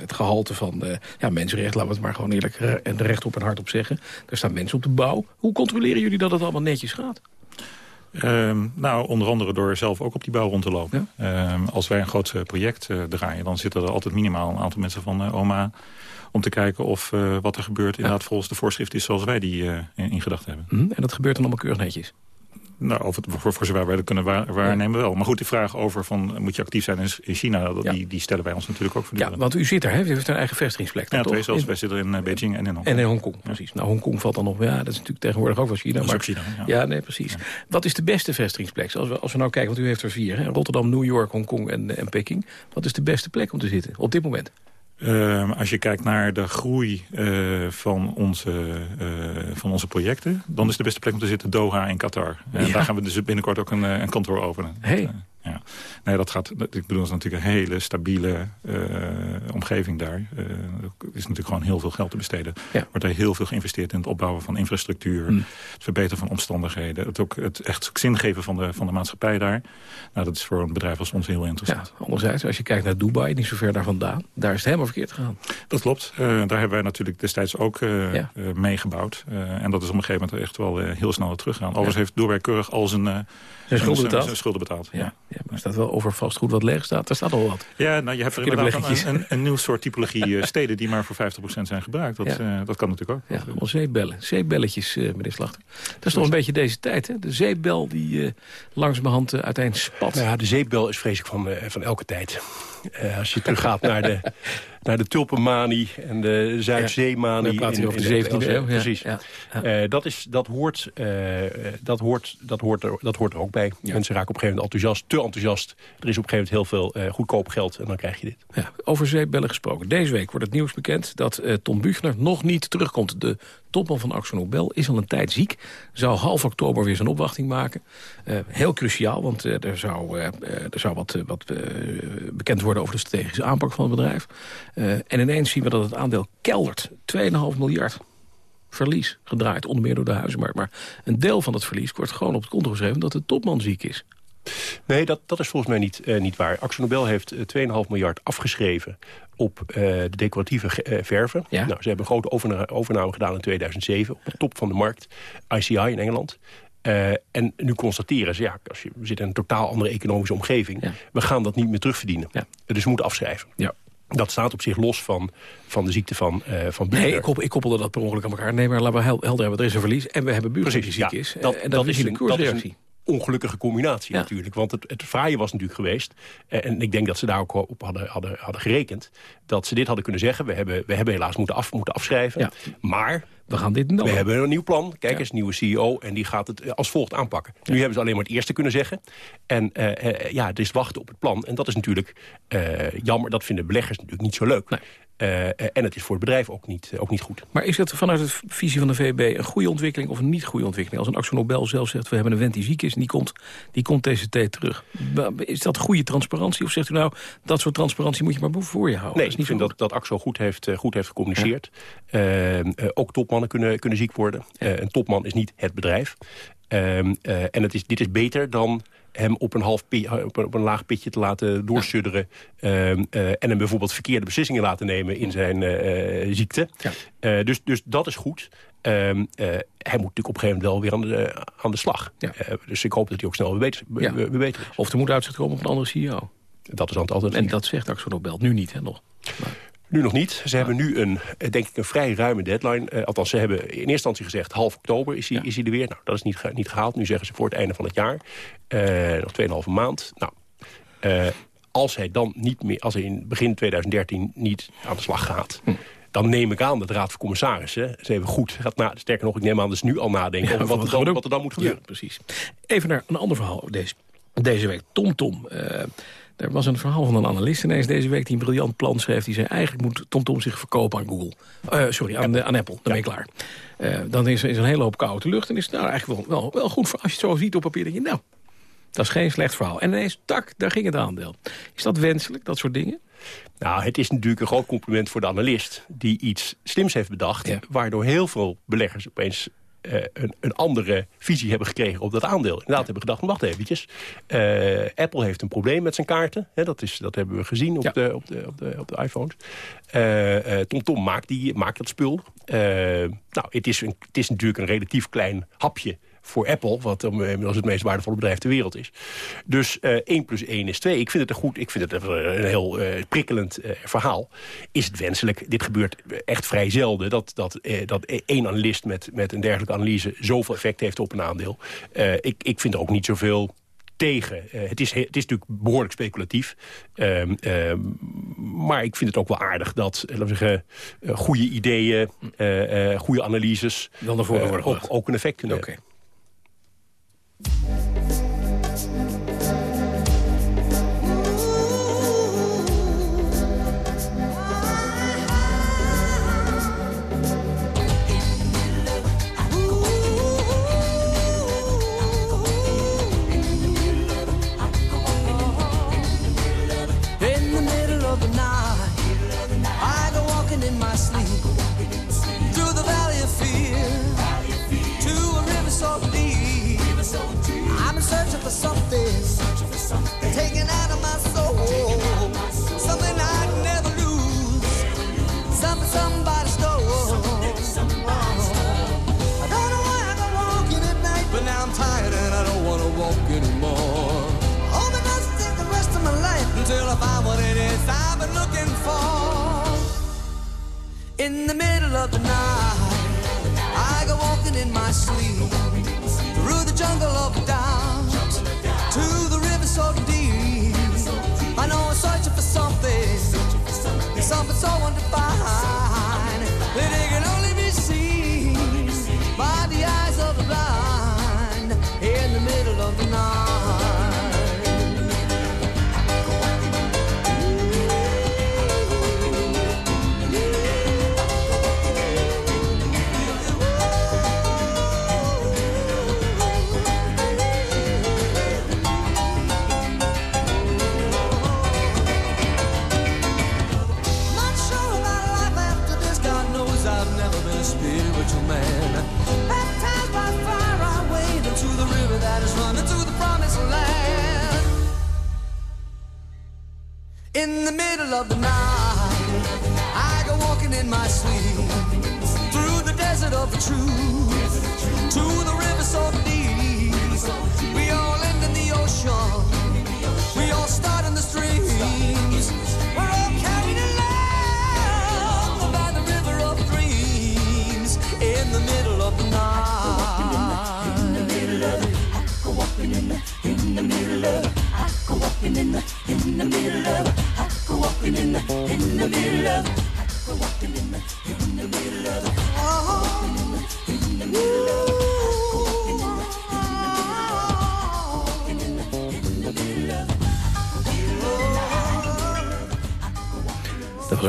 S15: het gehalte van ja, mensenrecht. Laten we het maar gewoon eerlijk en recht op en hard op zeggen. Er staan mensen op de bouw. Hoe controleren jullie dat het allemaal netjes gaat?
S17: Um, nou, onder andere door zelf ook op die bouw rond te lopen. Ja? Um, als wij een groot project uh, draaien... dan zitten er altijd minimaal een aantal mensen van OMA... om te kijken of wat er gebeurt inderdaad volgens de voorschrift is... zoals wij die in, in gedachten hebben.
S15: Mm, en dat gebeurt dan allemaal keurig netjes?
S17: Nou, of het, voor, voor zover wij dat kunnen waar, waarnemen wel. Maar goed, die vraag over van moet je actief zijn in China... Dat, ja. die, die stellen wij ons natuurlijk ook
S15: voortdurend. Ja, want u zit er, hè? U heeft een eigen vestigingsplek.
S17: Ja, twee zoals. Wij zitten in uh, Beijing en in Hongkong.
S15: En in Hongkong, precies. Nou, Hongkong valt dan nog... Ja, dat is natuurlijk tegenwoordig ook wel China.
S17: Dat
S15: maar,
S17: China,
S15: ja. ja. nee, precies. Wat is de beste vestigingsplek? Als we, als we nou kijken, want u heeft er vier. Hè? Rotterdam, New York, Hongkong en, en Peking. Wat is de beste plek om te zitten op dit moment?
S17: Uh, als je kijkt naar de groei uh, van, onze, uh, van onze projecten... dan is de beste plek om te zitten Doha in Qatar. En ja. daar gaan we dus binnenkort ook een, een kantoor openen.
S15: Hey.
S17: Ja. Nee, dat gaat, ik bedoel, dat is natuurlijk een hele stabiele uh, omgeving daar. Uh, er is natuurlijk gewoon heel veel geld te besteden.
S15: Ja.
S17: wordt er heel veel geïnvesteerd in het opbouwen van infrastructuur. Mm. Het verbeteren van omstandigheden. Het, ook, het echt zingeven van de, van de maatschappij daar. Nou, dat is voor een bedrijf als ons heel interessant.
S15: Ja, anderzijds, als je kijkt naar Dubai, niet zo ver daar vandaan. Daar is het helemaal verkeerd gegaan.
S17: Dat klopt. Uh, daar hebben wij natuurlijk destijds ook ja. meegebouwd. en dat is op een gegeven moment echt wel heel snel teruggegaan. Overigens heeft Dubai keurig al zijn...
S15: Zijn schulden betaald?
S17: Zijn schulden betaald, ja.
S15: maar staat wel over vastgoed wat leeg staat. Er staat al wat.
S17: Ja, nou, je hebt er inderdaad een, een, een nieuw soort typologie [LAUGHS] steden... die maar voor 50% zijn gebruikt. Dat, ja. uh, dat kan natuurlijk ook.
S15: Ja, allemaal zeepbellen. Zeepbelletjes, uh, meneer Slachter. Dat is toch een beetje deze tijd, hè? De zeepbel die uh, langzamerhand uh, uiteindelijk spat.
S16: Ja, de zeepbel is vreselijk van, van elke tijd. Als je teruggaat naar de [LAUGHS] naar de tulpenmanie en de Zuidzeemanie.
S15: Ja, in, over de 17e eeuw.
S16: Precies.
S15: Ja,
S16: ja. Uh, dat, is, dat, hoort, uh, dat, hoort, dat, hoort er, dat hoort er ook bij. Mensen raken op een gegeven moment enthousiast, te enthousiast. Er is op een gegeven moment heel veel uh, goedkoop geld en dan krijg je dit.
S15: Ja, over zeepbellen gesproken. Deze week wordt het nieuws bekend dat Tom Buchner nog niet terugkomt. De topman van Axel Nobel is al een tijd ziek. Zou half oktober weer zijn opwachting maken. heel cruciaal, want er zou, er zou wat, wat bekend worden over de strategische aanpak van het bedrijf. En ineens zien we dat het aandeel keldert. 2,5 miljard verlies gedraaid, onder meer door de huizenmarkt. Maar een deel van het verlies wordt gewoon op het konto geschreven... dat de topman ziek is.
S16: Nee, dat, dat is volgens mij niet, niet waar. Axel heeft uh, 2,5 miljard afgeschreven op uh, de decoratieve verven.
S15: Ja?
S16: Nou, ze hebben een grote overname, overname gedaan in 2007... op de top van de markt, ICI in Engeland. Uh, en nu constateren ze, ja, als je, we zitten in een totaal andere economische omgeving.
S15: Ja.
S16: We gaan dat niet meer terugverdienen.
S15: Ja.
S16: Dus we moeten afschrijven.
S15: Ja.
S16: Dat staat op zich los van, van de ziekte van, uh, van
S15: Nee, ik, koppel, ik, koppelde dat per ongeluk aan elkaar. Nee, maar laten we helder hebben. Er is een verlies en we hebben buurman die ziek is.
S16: Dat,
S15: en
S16: dat, is een
S15: koersreactie
S16: ongelukkige combinatie natuurlijk. Want het, het fraaie was natuurlijk geweest... en ik denk dat ze daar ook op hadden, hadden, hadden gerekend... dat ze dit hadden kunnen zeggen. We hebben, we hebben helaas moeten, af, moeten afschrijven. Maar
S15: we gaan dit doen.
S16: We hebben een nieuw plan. Kijk eens, nieuwe CEO. En die gaat het als volgt aanpakken. Nu hebben ze alleen maar het eerste kunnen zeggen. En uh, ja, het is wachten op het plan. En dat is natuurlijk uh, jammer. Dat vinden beleggers natuurlijk niet zo leuk. Nee. En het is voor het bedrijf ook niet, ook niet goed.
S15: Maar is het vanuit de visie van de VB een goede ontwikkeling of een niet goede ontwikkeling? Als een Axel Nobel zelf zegt, we hebben een vent die ziek is en die komt, die komt TCT terug. Is dat goede transparantie? Of zegt u nou, dat soort transparantie moet je maar voor je houden?
S16: Nee, ik vind dat, dat Axel goed heeft, goed heeft gecommuniceerd. Ja. Uh, ook topmannen kunnen, kunnen ziek worden. Ja. een topman is niet het bedrijf. Ehm, en het is, dit is beter dan hem op een, half op, een, op een laag pitje te laten doorsudderen... Uh, uh, en hem bijvoorbeeld verkeerde beslissingen laten nemen in zijn uh, ziekte. Ja. dus, dus dat is goed. Uh, hij moet natuurlijk op een gegeven moment wel weer aan de, aan de slag. Ja. dus ik hoop dat hij ook snel weer beter, ja. beter is.
S15: Of er moet uitzicht komen op een andere CEO.
S16: Dat is altijd.
S15: En dat zegt Axel Nobel nu niet, hè, nog. Maar...
S16: Nu nog niet. Ze hebben nu een, denk ik, een vrij ruime deadline. Uh, althans, ze hebben in eerste instantie gezegd... half oktober is hij, ja. is hij er weer. Nou, dat is niet, ge niet gehaald. Nu zeggen ze voor het einde van het jaar. Uh, nog 2,5 maand. Nou, uh, als hij dan niet meer... als hij in begin 2013 niet aan de slag gaat... Hm dan neem ik aan dat de Raad van Commissarissen... ze hebben goed gaat na, sterker nog, ik neem aan dat ze nu al nadenken... Ja, over wat, er dan, wat er dan moet gebeuren.
S15: Ja, precies. Even naar een ander verhaal deze, deze week. TomTom. Tom, uh, er was een verhaal van een analist ineens deze week... die een briljant plan schreef. Die zei, eigenlijk moet TomTom Tom zich verkopen aan Google. Uh, sorry, aan, de, aan Apple. Dan ben je klaar. Uh, dan is er is een hele hoop koude lucht. En is het nou eigenlijk wel, wel, wel goed voor als je het zo ziet op papier. denk je, nou, dat is geen slecht verhaal. En ineens, tak, daar ging het aandeel. Is dat wenselijk, dat soort dingen?
S16: Nou, het is natuurlijk een groot compliment voor de analist... die iets slims heeft bedacht... Ja. waardoor heel veel beleggers opeens uh, een, een, andere visie hebben gekregen op dat aandeel. Inderdaad hebben gedacht, wacht eventjes. Uh, Apple heeft een probleem met zijn kaarten. Hè, dat, is, dat hebben we gezien op, ja. de, op, de, op, de, op de iPhones. Uh, TomTom Tom maakt, die, maakt dat spul. nou, het is, een, het is natuurlijk een relatief klein hapje voor Apple, wat inmiddels het meest waardevolle bedrijf ter wereld is. Dus uh, 1 plus 1 is 2. Ik vind het een goed, ik vind het een heel uh, prikkelend uh, verhaal. Is het wenselijk? Dit gebeurt echt vrij zelden, dat, dat, dat één analist met, met een dergelijke analyse zoveel effect heeft op een aandeel. ik, ik vind er ook niet zoveel tegen. Uh, het, is, het is natuurlijk behoorlijk speculatief. Um, um, maar ik vind het ook wel aardig dat laten we zeggen, goede ideeën, goede analyses...
S15: Dan naar voren worden
S16: ook, ook, een effect kunnen
S15: okay.
S16: hebben. Yeah.
S23: In the middle of the night, I go walking in my sleep. Through the jungle of doubt to the river so deep. I know I'm searching for something, something so undefined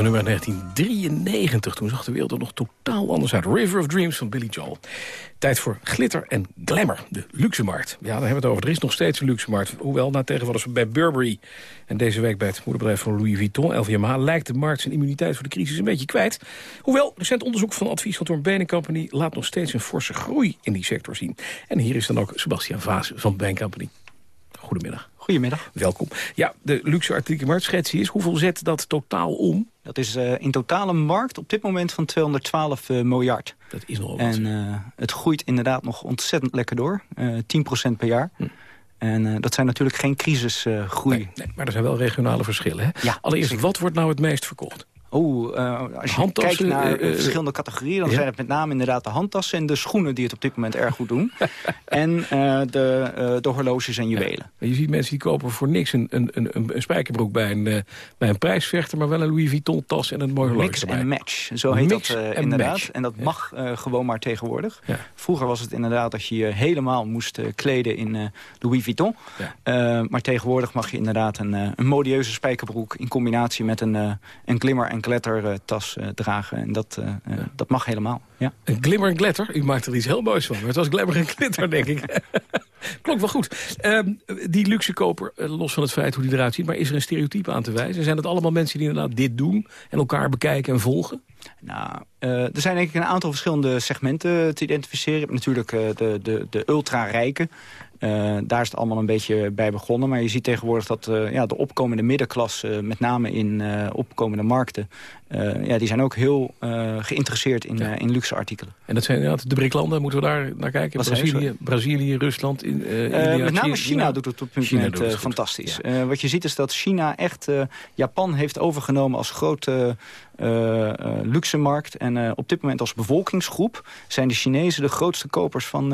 S15: Nummer 1993. Toen zag de wereld er nog totaal anders uit. River of Dreams van Billy Joel. Tijd voor glitter en glamour, de luxemarkt. Ja, daar hebben we het over. Er is nog steeds een luxemarkt. Hoewel, na tegenvallers bij Burberry... en deze week bij het moederbedrijf van Louis Vuitton, LVMH... lijkt de markt zijn immuniteit voor de crisis een beetje kwijt. Hoewel, recent onderzoek van advieskantoor Bain Company... laat nog steeds een forse groei in die sector zien. En hier is dan ook Sebastian Vaas van Bain Company. Goedemiddag.
S24: Goedemiddag.
S15: Welkom. Ja, de luxe artikelenmarkt, schets is. Hoeveel zet dat totaal om?
S24: Dat is uh, in totale markt op dit moment van 212 uh, miljard.
S15: Dat is nogal
S24: En uh, het groeit inderdaad nog ontzettend lekker door. 10% per jaar.
S15: Hm.
S24: En dat zijn natuurlijk geen crisisgroei.
S15: Nee, nee, maar er zijn wel regionale verschillen. Hè?
S24: Ja,
S15: Allereerst,
S24: zeker.
S15: wat wordt nou het meest verkocht?
S24: Oh, uh, als je
S15: Handtassen,
S24: kijkt naar
S15: uh, uh,
S24: verschillende categorieën... dan
S15: ja?
S24: zijn het met name inderdaad de handtassen en de schoenen... die het op dit moment erg goed doen. [LAUGHS] en de, de horloges en juwelen.
S15: Ja. Je ziet mensen die kopen voor niks een, een, een, een spijkerbroek bij een, bij een prijsvechter... maar wel een Louis Vuitton tas en een mooi horloge
S24: Mix en match, zo heet
S15: Mix
S24: dat inderdaad.
S15: match.
S24: En dat
S15: Ja.
S24: mag gewoon maar tegenwoordig. Vroeger was het inderdaad dat je je helemaal moest kleden in Louis Vuitton. Maar tegenwoordig mag je inderdaad een, een modieuze spijkerbroek... in combinatie met een, een glimmer- en klettertas tas uh, dragen. En dat, uh, ja. dat mag helemaal. Ja.
S15: Een glimmer en glitter? U maakt er iets heel moois van. Maar het was glimmer en glitter, denk ik. [LAUGHS] Klonk wel goed. Um, die luxe koper, los van het feit hoe die eruit ziet... maar is er een stereotype aan te wijzen? Zijn het allemaal mensen die inderdaad dit doen... en elkaar bekijken en volgen?
S24: Nou, er zijn denk ik een aantal verschillende segmenten te identificeren. Je hebt natuurlijk de, de, de ultra-rijken. Uh, daar is het allemaal een beetje bij begonnen. Maar je ziet tegenwoordig dat uh, ja, de opkomende middenklasse... Uh, met name in opkomende markten... ja, die zijn ook heel geïnteresseerd in, ja. in luxe artikelen.
S15: En dat zijn inderdaad de BRIC-landen, moeten we daar naar kijken?
S24: Wat
S15: Brazilië, Brazilië, Rusland, in, India,
S24: Met name China,
S15: China,
S24: doet het op dit moment fantastisch. Ja. wat je ziet is dat China echt Japan heeft overgenomen als grote... Luxe markt. En op dit moment als bevolkingsgroep zijn de Chinezen de grootste kopers van,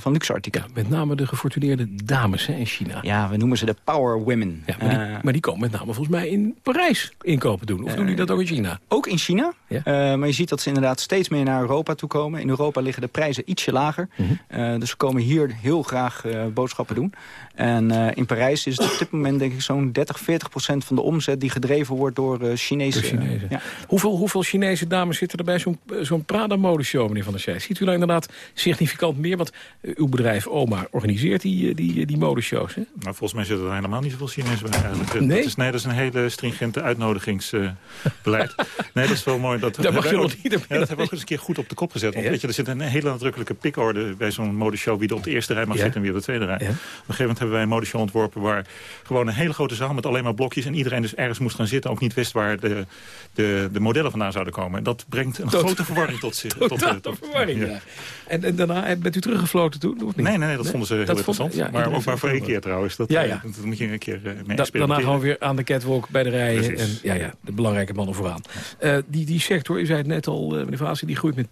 S24: van luxe artikelen.
S15: Ja, met name de gefortuneerde dames hè, in China.
S24: Ja, we noemen ze de power women.
S15: Ja, maar, die, maar, die, komen met name volgens mij in Parijs inkopen doen. Of doen die dat ook in China?
S24: Ook in China. Ja? maar je ziet dat ze inderdaad steeds meer naar Europa toe komen. In Europa liggen de prijzen ietsje lager.
S15: Mhm.
S24: -hmm. dus we komen hier heel graag boodschappen doen. En in Parijs is het op dit moment denk ik zo'n 30, 40 procent van de omzet... die gedreven wordt door Chinese...
S15: Door Chinezen.
S24: Ja.
S15: Hoeveel, hoeveel Chinese dames zitten er bij zo'n zo'n Prada-modeshow, meneer Van der Zij? Ziet u nou inderdaad significant meer? Want uh, uw bedrijf OMA organiseert die, die, die modeshows, hè?
S17: Maar volgens mij zitten er helemaal niet zoveel Chinezen bij eigenlijk.
S15: Nee?
S17: Dat is, nee, dat is een hele stringente uitnodigingsbeleid. Uh, [LAUGHS] nee, dat is wel mooi. Dat,
S15: Daar mag je nog niet
S17: ja, dat hebben we ook eens een keer goed op de kop gezet. Want
S15: ja?
S17: weet je, er zit een hele nadrukkelijke pikorde bij zo'n modeshow... wie er op de eerste rij mag
S15: ja?
S17: zitten en wie op de tweede rij.
S15: Ja?
S17: Op een gegeven moment hebben wij een modeshow ontworpen... waar gewoon een hele grote zaal met alleen maar blokjes... en iedereen dus ergens moest gaan zitten. Ook niet wist waar de, de, de modellen vandaan zouden komen. En dat brengt een
S15: Tot,
S17: grote verwarring tot zich.
S15: Tot,
S17: tot,
S15: tot, tot verwarring, ja. ja. En, en, daarna bent u teruggefloten toen, of niet?
S17: Nee, nee, nee dat vonden ze heel
S15: dat
S17: interessant.
S15: Vond, ja,
S17: maar ook maar voor één keer trouwens. Dat,
S15: ja, ja.
S17: Uh, dat moet je een keer uh, mee
S15: da, Daarna gewoon weer aan de catwalk bij de rijen.
S17: Precies.
S15: En, ja, ja, de belangrijke mannen vooraan. Uh, die, die sector, u zei het net al, meneer Vaasje, die groeit met 10%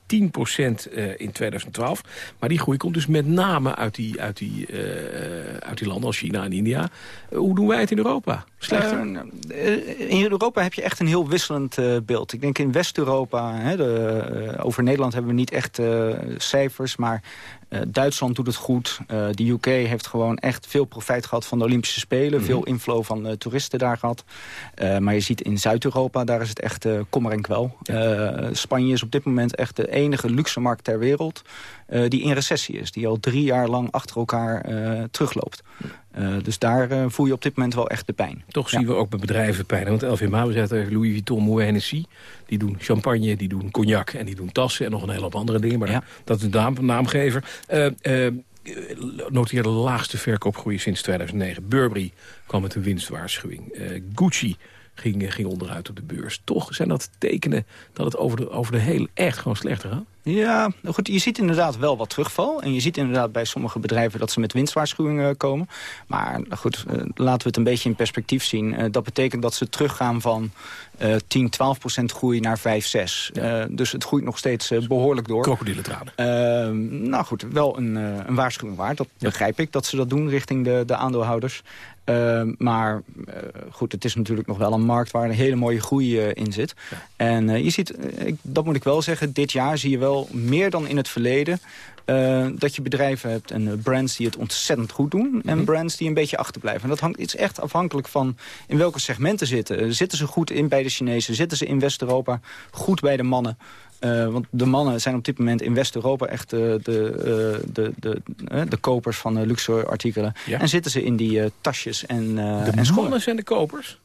S15: in 2012. Maar die groei komt dus met name uit die, uit die, uit die landen als China en India. hoe doen wij het in Europa? Slechter?
S24: in Europa heb je echt een heel wisselend beeld. Ik denk in West-Europa, uh, over Nederland hebben we niet echt cijfers, maar Duitsland doet het goed. de UK heeft gewoon echt veel profijt gehad van de Olympische Spelen. Mm -hmm. Veel inflow van toeristen daar gehad. maar je ziet in Zuid-Europa, daar is het echt kommer en kwel. Ja. Spanje is op dit moment echt de enige luxe markt ter wereld die in recessie is. Die al drie jaar lang achter elkaar terugloopt. Uh, dus daar uh, voel je op dit moment wel echt de pijn.
S15: Toch
S24: ja.
S15: zien we ook bij bedrijven pijn. Want LVMH, we zetten Louis Vuitton, Moët Hennessy... die doen champagne, die doen cognac en die doen tassen... en nog een hele hoop andere dingen, maar ja. dat is de naam, naamgever. Uh, noteerde de laagste verkoopgroei sinds 2009. Burberry kwam met een winstwaarschuwing. Gucci ging, ging onderuit op de beurs. Toch zijn dat tekenen dat het over de, over de hele echt gewoon slechter gaat?
S24: Ja, goed, je ziet inderdaad wel wat terugval. En je ziet inderdaad bij sommige bedrijven dat ze met winstwaarschuwingen komen. Maar nou goed, uh, laten we het een beetje in perspectief zien. Dat betekent dat ze teruggaan van uh, 10, 12 procent groei naar 5, 6. Ja. dus het groeit nog steeds behoorlijk door.
S15: Krokodillentranen.
S24: Ehm, nou goed, wel een, een waarschuwing waard. Dat ja. begrijp ik, dat ze dat doen richting de, de aandeelhouders. Uh, maar uh, goed, het is natuurlijk nog wel een markt waar een hele mooie groei uh, in zit. Ja. En je ziet, ik, dat moet ik wel zeggen, dit jaar zie je wel meer dan in het verleden... dat je bedrijven hebt en brands die het ontzettend goed doen... Mm -hmm. en brands die een beetje achterblijven. En dat hangt, is echt afhankelijk van in welke segmenten zitten. Zitten ze goed in bij de Chinezen? Zitten ze in West-Europa goed bij de mannen? Uh, want de mannen zijn op dit moment in West-Europa echt uh, de, uh, de, de, de kopers van luxe artikelen. Ja. En zitten ze in die tasjes en,
S15: de
S24: en schoenen.
S15: zijn de kopers?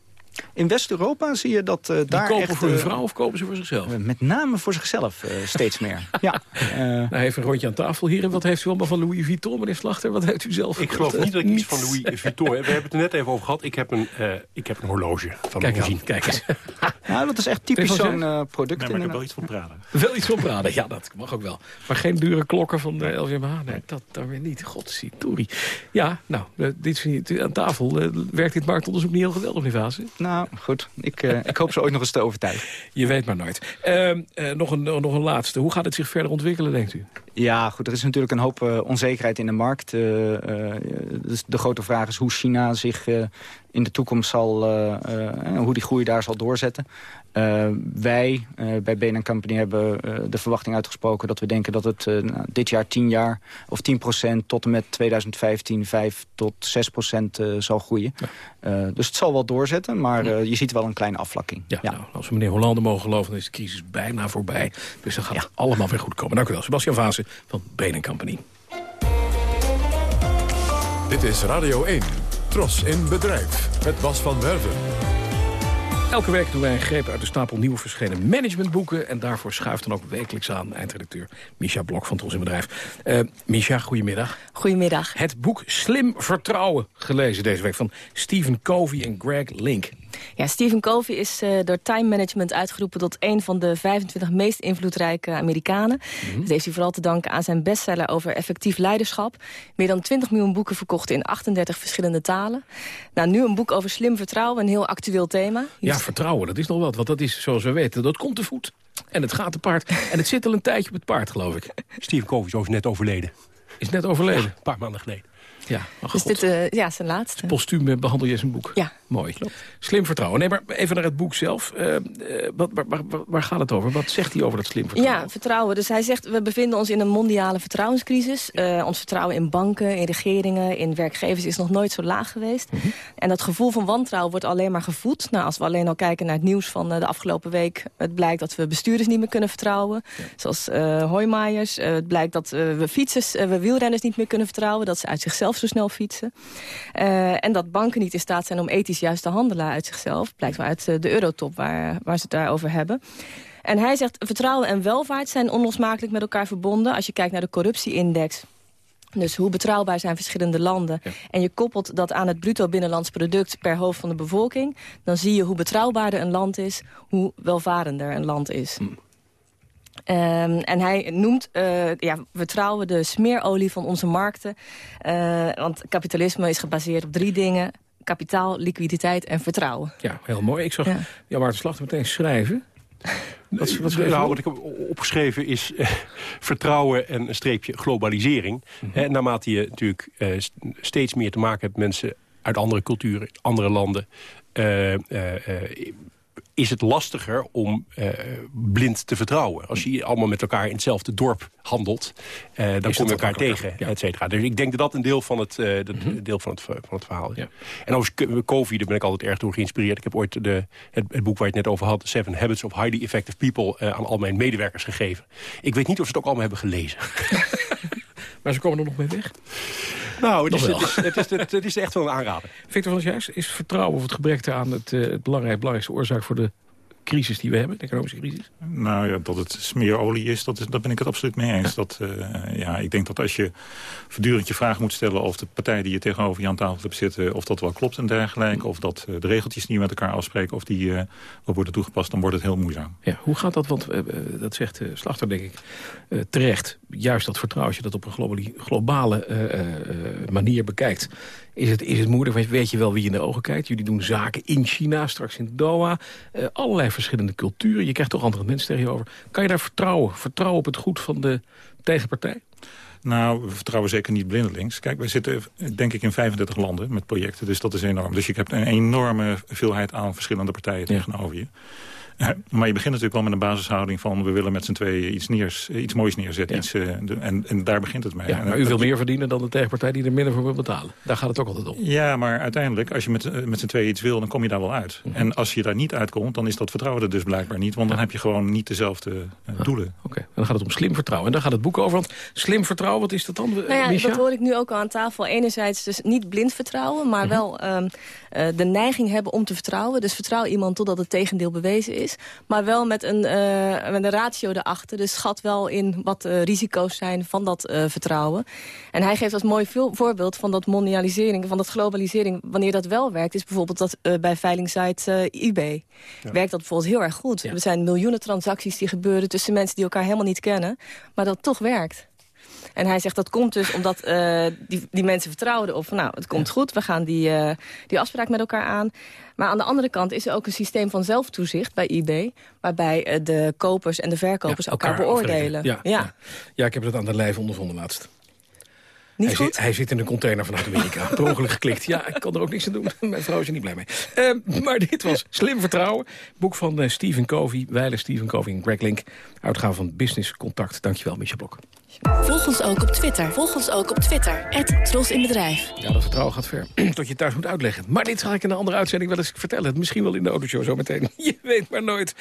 S24: In West-Europa zie je dat uh, daar
S15: kopen
S24: echt...
S15: voor hun vrouw of kopen ze voor zichzelf?
S24: Uh, met name voor zichzelf uh, steeds meer. [LAUGHS] ja.
S15: nou, even een rondje aan tafel hier. En wat heeft u allemaal van Louis Vuitton, meneer Slachter? Wat heeft u zelf
S16: Ik geloof niet dat ik iets van Louis Vuitton heb. We hebben het er net even over gehad. Ik heb een, ik heb een horloge van
S15: kijk
S16: Louis.
S15: Kijk eens. [LAUGHS]
S24: nou, dat is echt typisch zo'n product.
S17: Nee, maar ik heb wel iets van praten. [LAUGHS]
S15: Wel iets van praten, ja, dat mag ook wel. Maar geen dure klokken van de LVMH. Nee, dat dan weer niet. Godzijdank. Ja, nou, dit, aan tafel werkt dit marktonderzoek niet heel geweldig, meneer Vaassen.
S24: Nou, goed. Ik, uh, ik hoop ze ooit nog eens te overtuigen. [LAUGHS]
S15: Je weet maar nooit. Uh, uh, nog, een, nog een laatste. Hoe gaat het zich verder ontwikkelen, denkt u?
S24: Ja, goed. Er is natuurlijk een hoop onzekerheid in de markt. dus de grote vraag is hoe China zich in de toekomst zal... hoe die groei daar zal doorzetten. Uh, wij uh, bij Bain Company hebben uh, de verwachting uitgesproken... dat we denken dat het nou, dit jaar 10 jaar of 10% tot en met 2015 5 tot 6% zal groeien. Ja. dus het zal wel doorzetten, maar je ziet wel een kleine afvlakking.
S15: Ja, ja. Nou, als we meneer Hollande mogen geloven, dan is de crisis bijna voorbij. Dus dan gaat het allemaal weer goed komen. Dank u wel. Sebastian Vase van Bain Company.
S1: Dit is Radio 1. Tros in bedrijf. Met Bas van Werven.
S15: Elke week doen wij een greep uit de stapel nieuwe verschenen managementboeken. En daarvoor schuift dan ook wekelijks aan eindredacteur Misha Blok van Tros in Bedrijf. Uh, Misha, goedemiddag.
S25: Goedemiddag.
S15: Het boek Slim Vertrouwen gelezen deze week van Stephen Covey en Greg Link.
S25: Ja, Stephen Covey is uh, door Time Management uitgeroepen tot een van de 25 meest invloedrijke Amerikanen. Mm -hmm. Dat heeft hij vooral te danken aan zijn bestseller over effectief leiderschap. Meer dan 20 miljoen boeken verkocht in 38 verschillende talen. Nou, nu een boek over slim vertrouwen, een heel actueel thema.
S15: Ja, vertrouwen, dat is nog wat. Want dat is, zoals we weten, dat komt te voet. En het gaat te paard. En het zit al een tijdje op het paard, geloof ik. [LAUGHS]
S16: Stephen Covey is net overleden.
S15: Is net overleden? Ja,
S16: een paar maanden geleden.
S15: Ja,
S25: oh dus dit uh, ja, zijn laatste.
S15: Postuum behandel je zijn boek.
S25: Ja.
S15: Mooi. Klopt. Slim vertrouwen. Nee, maar even naar het boek zelf. Uh, uh, wat, waar, waar, waar, gaat het over? Wat zegt hij over dat slim vertrouwen?
S25: Ja, vertrouwen. Dus hij zegt, we bevinden ons in een mondiale vertrouwenscrisis. ons vertrouwen in banken, in regeringen, in werkgevers is nog nooit zo laag geweest. Mm -hmm. En dat gevoel van wantrouwen wordt alleen maar gevoed. Nou, als we alleen al kijken naar het nieuws van de afgelopen week... het blijkt dat we bestuurders niet meer kunnen vertrouwen. Ja. Zoals Hoijmaijers. het blijkt dat we fietsers, we wielrenners niet meer kunnen vertrouwen. Dat ze uit zichzelf zo snel fietsen. Uh, en dat banken niet in staat zijn om ethisch juist te handelen uit zichzelf. Blijkt wel uit de eurotop waar, waar ze het daarover hebben. En hij zegt, vertrouwen en welvaart zijn onlosmakelijk met elkaar verbonden. Als je kijkt naar de corruptieindex... Dus hoe betrouwbaar zijn verschillende landen? Ja. En je koppelt dat aan het bruto binnenlands product per hoofd van de bevolking... dan zie je hoe betrouwbaarder een land is, hoe welvarender een land is. Hm. Um, en hij noemt, uh, ja, we trouwen de smeerolie van onze markten. Uh, want kapitalisme is gebaseerd op drie dingen. Kapitaal, liquiditeit en vertrouwen.
S15: Ja, heel mooi. Ik zag ja. Maarten Slachter meteen schrijven.
S16: Wat, wat, nou, wat ik heb opgeschreven is uh, vertrouwen en een streepje globalisering. Mm -hmm. He, naarmate je natuurlijk uh, steeds meer te maken hebt met mensen uit andere culturen, andere landen... Uh, is het lastiger om uh, blind te vertrouwen. Als je allemaal met elkaar in hetzelfde dorp handelt, uh, dan kom je elkaar tegen, ja. et cetera. Dus ik denk dat dat een deel van het, uh, dat mm -hmm. deel van het, van het verhaal is. Ja. En over COVID, daar ben ik altijd erg door geïnspireerd. Ik heb ooit de, het, het, boek waar je het net over had, Seven Habits of Highly Effective People, aan al mijn medewerkers gegeven. Ik weet niet of ze het ook allemaal hebben gelezen. [LAUGHS]
S15: maar ze komen er nog mee weg?
S16: Nou, het is, het, is, het, is, het, het is echt wel een aanrader.
S15: Victor van der Juist, is vertrouwen of het gebrek aan het, uh, het belangrijk, belangrijkste oorzaak voor de crisis die we hebben, de economische crisis?
S17: Nou ja, dat het smeerolie is, dat is, daar ben ik het absoluut mee eens. Dat, uh, ja, ik denk dat als je voortdurend je vraag moet stellen... of de partij die je tegenover je aan tafel hebt zitten... of dat wel klopt en dergelijke... of dat uh, de regeltjes die je met elkaar afspreken... of die uh, worden toegepast, dan wordt het heel moeizaam.
S15: Ja, hoe gaat dat? Want dat zegt Slachter, denk ik, terecht. Juist dat vertrouwen, als je dat op een globale manier bekijkt... Is het, is het moeilijk, weet je wel wie je in de ogen kijkt. Jullie doen zaken in China, straks in Doha. Uh, allerlei verschillende culturen. Je krijgt toch andere mensen tegenover. Kan je daar vertrouwen? Vertrouwen op het goed van de tegenpartij?
S17: Nou, we vertrouwen zeker niet blindelings. Kijk, we zitten denk ik in 35 landen met projecten, dus dat is enorm. Dus je hebt een enorme veelheid aan verschillende partijen tegenover je. [LAUGHS] Maar je begint natuurlijk wel met een basishouding van... we willen met z'n tweeën iets, neers, iets moois neerzetten. Iets, uh, en, en daar begint het mee.
S15: Ja, maar u wil meer verdienen dan de tegenpartij die er minder voor wil betalen. Daar gaat het ook altijd om.
S17: Ja, maar uiteindelijk, als je met, eh, met z'n tweeën iets wil... dan kom je daar wel uit. Mhm. En als je daar niet uitkomt, dan is dat vertrouwen er dus blijkbaar niet. Want dan heb je gewoon niet dezelfde uh, doelen.
S15: Oké, dan gaat het om slim vertrouwen. En daar gaat het boek over. Want slim vertrouwen, wat is dat dan,
S25: nou ja, Dat hoor ik nu ook al aan tafel. Enerzijds dus niet blind vertrouwen, maar mhm. wel um, uh, de neiging hebben om te vertrouwen. Dus vertrouw iemand totdat het tegendeel bewezen is. Maar wel met een, uh, met een ratio erachter. Dus schat wel in wat de risico's zijn van dat uh, vertrouwen. En hij geeft als mooi voorbeeld van dat mondialisering, van dat globalisering. Wanneer dat wel werkt, is bijvoorbeeld dat bij veilingsite eBay. Ja. Werkt dat bijvoorbeeld heel erg goed. Ja. Er zijn miljoenen transacties die gebeuren tussen mensen die elkaar helemaal niet kennen. Maar dat toch werkt. En hij zegt dat komt dus omdat uh, die, die mensen vertrouwen erop. Van, nou, het komt goed, we gaan die, uh, die afspraak met elkaar aan. Maar aan de andere kant is er ook een systeem van zelftoezicht bij eBay... waarbij uh, de kopers en de verkopers ja, elkaar, elkaar, beoordelen.
S15: Ja, ja. ja, ik heb het aan de lijf ondervonden laatst.
S25: Niet
S15: hij,
S25: goed?
S15: Zit, hij zit in een container vanuit Amerika. [LAUGHS] per ongeluk geklikt. Ja, ik kan er ook niks aan doen. Mijn vrouw is er niet blij mee. Uh, maar dit was Slim Vertrouwen. Boek van uh, Stephen Covey. Weiler Stephen Covey en Greg Link. Uitgaan van Business Contact. Dankjewel, Michel Blok.
S9: Volg ons ook op Twitter. Volg ons ook op Twitter. Het Tros in Bedrijf.
S15: Ja, dat vertrouwen gaat ver. [CLEARS THROAT] Tot je thuis moet uitleggen. Maar dit zal ik in een andere uitzending wel eens vertellen. Misschien wel in de autoshow zo meteen. [LAUGHS] Je weet maar nooit.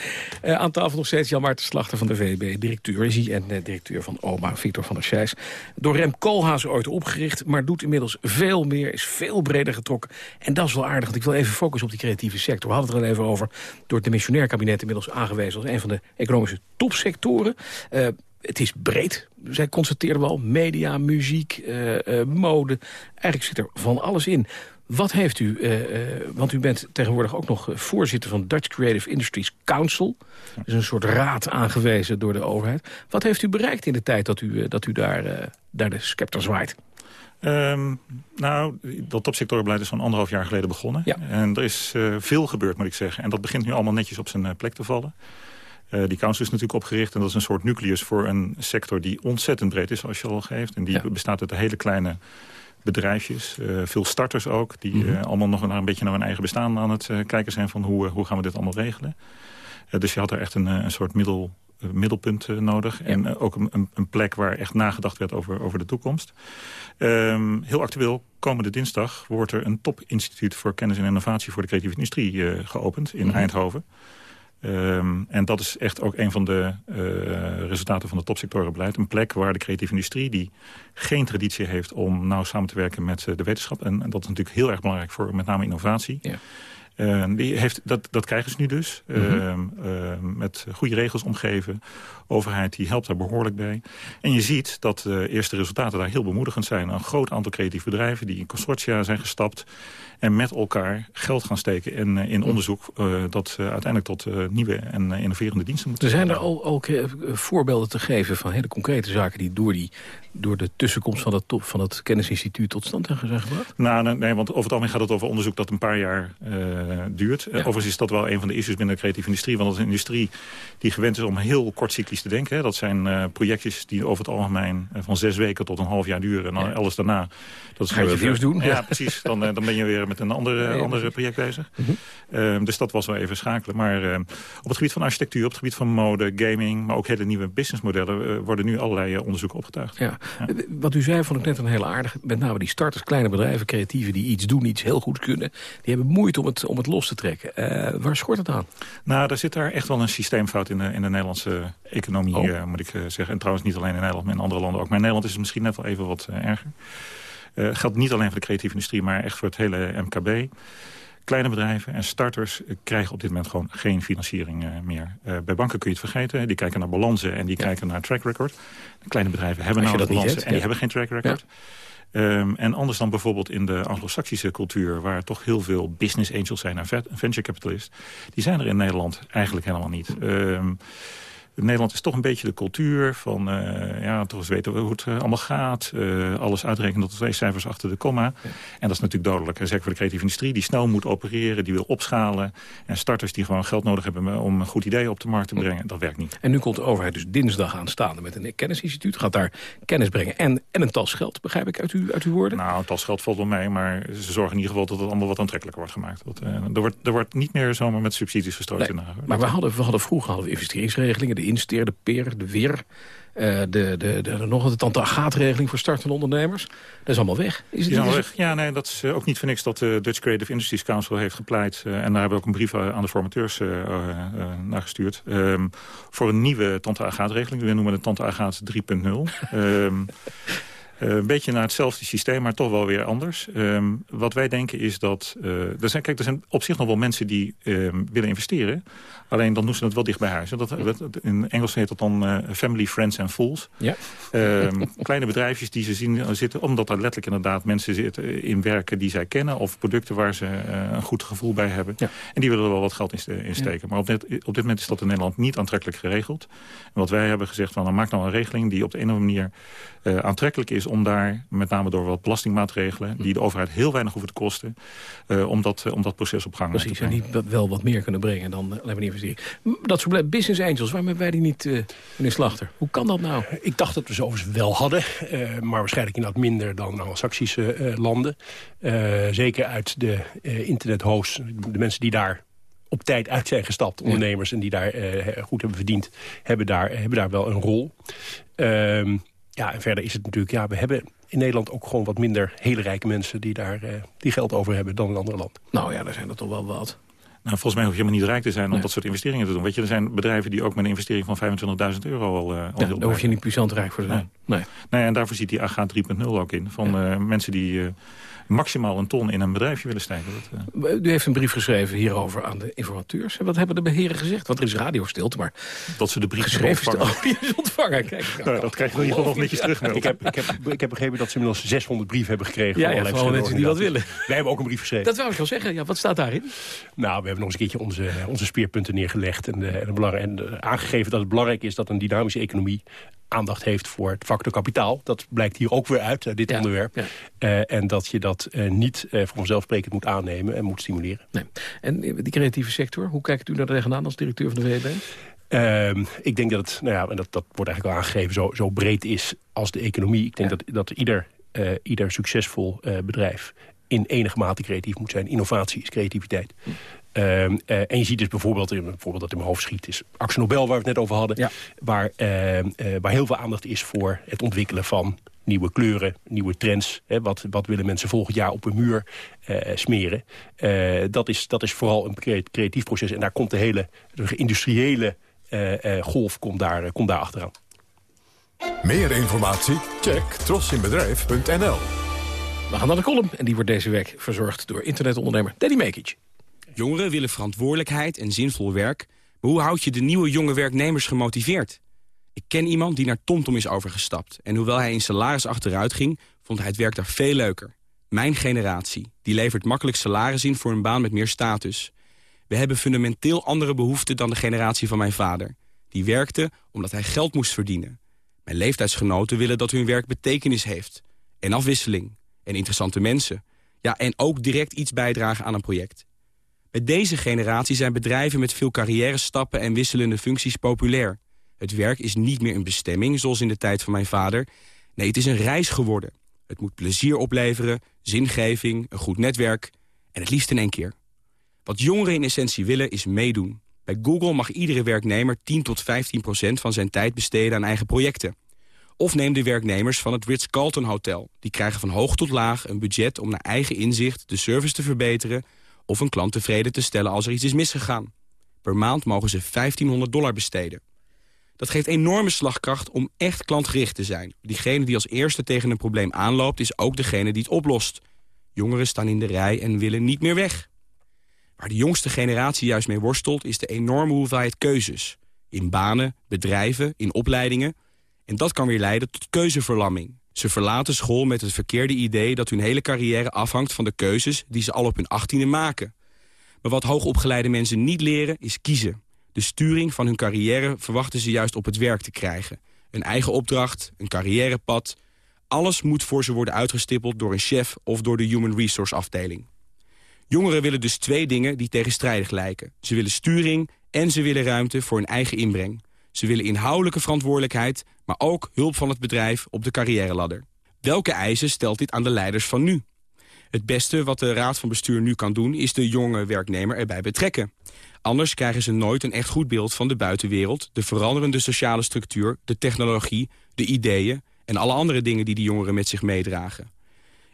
S15: Uh, aan tafel nog steeds Jan Maarten Slachter van de VB. Directeur is hij. En uh, directeur van OMA, Victor van der Scheijs. Door Rem Koolhaas ooit opgericht. Maar doet inmiddels veel meer. Is veel breder getrokken. En dat is wel aardig. Want ik wil even focussen op die creatieve sector. We hadden het er al even over. Door het demissionair kabinet inmiddels aangewezen als een van de economische topsectoren. Uh, het is breed. Zij constateerden wel media, muziek, uh, uh, mode. Eigenlijk zit er van alles in. Wat heeft u, uh, want u bent tegenwoordig ook nog voorzitter van Dutch Creative Industries Council. Dus een soort raad aangewezen door de overheid. Wat heeft u bereikt in de tijd dat u, dat u daar, daar de scepter zwaait?
S17: Um, nou, dat topsectorenbeleid is zo'n anderhalf jaar geleden begonnen.
S15: Ja.
S17: En er is veel gebeurd, moet ik zeggen. En dat begint nu allemaal netjes op zijn plek te vallen. Uh, die council is natuurlijk opgericht en dat is een soort nucleus voor een sector die ontzettend breed is, zoals je al geeft. En die ja. bestaat uit hele kleine bedrijfjes, uh, veel starters ook, die mm -hmm. uh, allemaal nog een beetje naar hun eigen bestaan aan het kijken zijn van hoe, hoe gaan we dit allemaal regelen. dus je had er echt een, een soort middel, middelpunt nodig. Ja. En ook een, een, plek waar echt nagedacht werd over, over de toekomst. Um, heel actueel, komende dinsdag wordt er een topinstituut voor kennis en innovatie voor de creatieve industrie geopend in mm -hmm. Eindhoven. Um, en dat is echt ook een van de uh, resultaten van het topsectorenbeleid. Een plek waar de creatieve industrie, die geen traditie heeft om nauw samen te werken met uh, de wetenschap. En, en, dat is natuurlijk heel erg belangrijk voor met name innovatie.
S15: Ja.
S17: Uh, die heeft, dat, dat krijgen ze nu dus. Mm -hmm. met goede regels omgeven. Overheid die helpt daar behoorlijk bij. En je ziet dat de eerste resultaten daar heel bemoedigend zijn. Een groot aantal creatieve bedrijven die in consortia zijn gestapt en met elkaar geld gaan steken in, in onderzoek... Uh, dat uiteindelijk tot nieuwe en innoverende diensten moet
S15: Er zijn er al, al voorbeelden te geven van hele concrete zaken... die door, die, door de tussenkomst van top, van het kennisinstituut tot stand zijn gebracht?
S17: Nou, nee, want over het algemeen gaat het over onderzoek dat een paar jaar duurt. Ja. overigens is dat wel een van de issues binnen de creatieve industrie. Want dat is een industrie die gewend is om heel kortcyclisch te denken. Hè. Dat zijn projectjes die over het algemeen van zes weken tot een half jaar duren. En dan ja. alles daarna...
S15: Dat is Ga je reviews doen?
S17: Ja, precies. Dan, dan ben je weer met een andere, andere project bezig. Mm -hmm. um, dus dat was wel even schakelen. Maar op het gebied van architectuur, op het gebied van mode, gaming... maar ook hele nieuwe businessmodellen... Worden nu allerlei onderzoeken opgetuigd.
S15: Ja. Wat u zei vond ik net een hele aardige. Met name die starters, kleine bedrijven, creatieven... die iets doen, iets heel goed kunnen. Die hebben moeite om het, om het los te trekken. waar schort het aan?
S17: Nou, er zit daar echt wel een systeemfout in de, in de Nederlandse economie, oh. moet ik zeggen. En trouwens niet alleen in Nederland, maar in andere landen ook. Maar in Nederland is het misschien net wel even wat erger. Geldt niet alleen voor de creatieve industrie, maar echt voor het hele MKB. Kleine bedrijven en starters krijgen op dit moment gewoon geen financiering meer. bij banken kun je het vergeten. Die kijken naar balansen en die kijken naar track record. De kleine bedrijven hebben nou balansen en die hebben geen track record. Um, en anders dan bijvoorbeeld in de anglo-saxische cultuur... waar toch heel veel business angels zijn en venture capitalists... die zijn er in Nederland eigenlijk helemaal niet. Um, Nederland is toch een beetje de cultuur van... Uh, ja, toch eens weten hoe het uh, allemaal gaat. Uh, alles uitrekenen tot twee cijfers achter de komma. En dat is natuurlijk dodelijk. En zeker voor de creatieve industrie die snel moet opereren, die wil opschalen. En starters die gewoon geld nodig hebben om een goed idee op de markt te brengen. Dat werkt niet.
S15: En nu komt de overheid dus dinsdag aanstaande met een kennisinstituut. Gaat daar kennis brengen en, en een tas geld, begrijp ik uit, u, uit uw woorden?
S17: Nou, een tas geld valt wel mee, maar ze zorgen in ieder geval dat het allemaal wat aantrekkelijker wordt gemaakt. Dat, er, wordt, er wordt niet meer zomaar met subsidies gestrooid.
S15: Nee, in, maar we hadden, we hadden vroeger hadden we investeringsregelingen, Insteer, de PER, de WIR... Uh, de, de, de, nog de tante agaatregeling voor startende ondernemers. Dat is allemaal weg.
S17: Is het, is allemaal weg. Ja, nee, dat is uh, ook niet voor niks dat de Dutch Creative Industries Council heeft gepleit. Uh, en daar hebben we ook een brief aan de formateurs naar gestuurd. Um, voor een nieuwe tante agaatregeling. We noemen het tante agaat 3.0. um, Uh, een beetje naar hetzelfde systeem, maar toch wel weer anders. Um, wat wij denken is dat... Uh, er, zijn, kijk, er zijn op zich nog wel mensen die willen investeren. Alleen dan doen ze het wel dicht bij huis. Dat, dat, in Engels heet dat dan uh, family, friends and fools. Ja. Um, [LAUGHS] kleine bedrijfjes die ze zien zitten... omdat er letterlijk inderdaad mensen zitten in werken die zij kennen... of producten waar ze een goed gevoel bij hebben. Ja. En die willen er wel wat geld in, steken. Ja. Maar op dit, op dit moment is dat in Nederland niet aantrekkelijk geregeld. En wat wij hebben gezegd, van, dan maak nou een regeling... die op de een of andere manier aantrekkelijk is om daar, met name door wat belastingmaatregelen... die de overheid heel weinig hoeven te kosten, om, dat, om dat proces op gang
S15: Precies,
S17: te brengen.
S15: en die wel wat meer kunnen brengen dan alleen maar Dat soort business angels, waarom hebben wij die niet, uh, meneer Slachter? Hoe kan dat nou?
S16: Ik dacht dat we ze overigens wel hadden, uh, maar waarschijnlijk inderdaad minder dan anglo-saxische uh, landen. zeker uit de internethosts, de mensen die daar op tijd uit zijn gestapt, ondernemers... en die daar goed hebben verdiend, hebben daar, hebben daar wel een rol. Uh, ja, en verder is het natuurlijk... Ja, we hebben in Nederland ook gewoon wat minder hele rijke mensen... die daar die geld over hebben dan in andere landen.
S15: Nou ja, daar zijn er toch wel wat.
S17: Nou, volgens mij hoef je helemaal niet rijk te zijn om nee. dat soort investeringen te doen. Weet je, er zijn bedrijven die ook met een investering van 25.000 euro al... Uh,
S15: ja, daar hoef je niet puissant rijk voor te zijn.
S17: Nee. nee. nee en daarvoor ziet die AGA 3.0 ook in. Van ja. uh, mensen die... Uh, maximaal een ton in een bedrijfje willen stijgen.
S15: Dat, uh... U heeft een brief geschreven hierover aan de informateurs. Wat hebben de beheren gezegd? Want er is radiostilte, maar...
S17: Dat ze de brief
S15: geschreven ontvangen. [LAUGHS] Oh, die is ontvangen. Kijk,
S17: nou, dat krijg je in ieder geval nog netjes terug.
S16: Ik heb, ik, heb, ik heb begrepen dat ze inmiddels 600 brieven hebben gekregen.
S15: Ja, van ja, van mensen die dat willen.
S16: Wij hebben ook een brief geschreven.
S15: Dat wil ik wel zeggen. Ja, wat staat daarin?
S16: Nou, we hebben nog eens een keertje onze, onze speerpunten neergelegd. En, uh, en, en uh, aangegeven dat het belangrijk is dat een dynamische economie aandacht heeft voor het factor kapitaal. Dat blijkt hier ook weer uit, uh, dit ja, onderwerp. Ja. Uh, en dat je dat uh, niet voor vanzelfsprekend moet aannemen en moet stimuleren.
S15: Nee. En die creatieve sector, hoe kijkt u daar tegenaan als directeur van de VB?
S16: Uh, ik denk dat het, nou ja, en dat, dat wordt eigenlijk al aangegeven, zo, zo breed is als de economie. Ik denk ja. dat, dat ieder, ieder succesvol bedrijf in enige mate creatief moet zijn. Innovatie is creativiteit. Hm. Uh, uh, en je ziet dus bijvoorbeeld, bijvoorbeeld dat in mijn hoofd schiet... is Axel Nobel, waar we het net over hadden... Ja. Waar, uh, waar heel veel aandacht is voor het ontwikkelen van nieuwe kleuren, nieuwe trends. Hè, wat, wat willen mensen volgend jaar op een muur smeren? dat, is, dat is vooral een creatief proces. En daar komt de hele de industriële golf komt daar, komt daar achteraan.
S1: Meer informatie? Check trosinbedrijf.nl
S15: We gaan naar de column en die wordt deze week verzorgd door internetondernemer Danny Mekic.
S26: Jongeren willen verantwoordelijkheid en zinvol werk. Maar hoe houd je de nieuwe jonge werknemers gemotiveerd? Ik ken iemand die naar TomTom is overgestapt. En hoewel hij in salaris achteruit ging, vond hij het werk daar veel leuker. Mijn generatie, die levert makkelijk salaris in voor een baan met meer status. We hebben fundamenteel andere behoeften dan de generatie van mijn vader. Die werkte omdat hij geld moest verdienen. Mijn leeftijdsgenoten willen dat hun werk betekenis heeft. En afwisseling. En interessante mensen. Ja, en ook direct iets bijdragen aan een project. Bij deze generatie zijn bedrijven met veel carrière-stappen en wisselende functies populair. Het werk is niet meer een bestemming, zoals in de tijd van mijn vader. Nee, het is een reis geworden. Het moet plezier opleveren, zingeving, een goed netwerk en het liefst in één keer. Wat jongeren in essentie willen is meedoen. Bij Google mag iedere werknemer 10 tot 15 procent van zijn tijd besteden aan eigen projecten. Of neem de werknemers van het Ritz-Carlton Hotel. Die krijgen van hoog tot laag een budget om naar eigen inzicht de service te verbeteren of een klant tevreden te stellen als er iets is misgegaan. Per maand mogen ze 1500 dollar besteden. Dat geeft enorme slagkracht om echt klantgericht te zijn. Diegene die als eerste tegen een probleem aanloopt... is ook degene die het oplost. Jongeren staan in de rij en willen niet meer weg. Waar de jongste generatie juist mee worstelt... is de enorme hoeveelheid keuzes. In banen, bedrijven, in opleidingen. En dat kan weer leiden tot keuzeverlamming. Ze verlaten school met het verkeerde idee dat hun hele carrière afhangt van de keuzes die ze al op hun achttiende maken. Maar wat hoogopgeleide mensen niet leren is kiezen. De sturing van hun carrière verwachten ze juist op het werk te krijgen. Een eigen opdracht, een carrièrepad. Alles moet voor ze worden uitgestippeld door een chef of door de Human Resource afdeling. Jongeren willen dus twee dingen die tegenstrijdig lijken. Ze willen sturing en ze willen ruimte voor hun eigen inbreng. Ze willen inhoudelijke verantwoordelijkheid, maar ook hulp van het bedrijf op de carrièreladder. Welke eisen stelt dit aan de leiders van nu? Het beste wat de Raad van Bestuur nu kan doen... is de jonge werknemer erbij betrekken. Anders krijgen ze nooit een echt goed beeld van de buitenwereld... de veranderende sociale structuur, de technologie, de ideeën... en alle andere dingen die die jongeren met zich meedragen.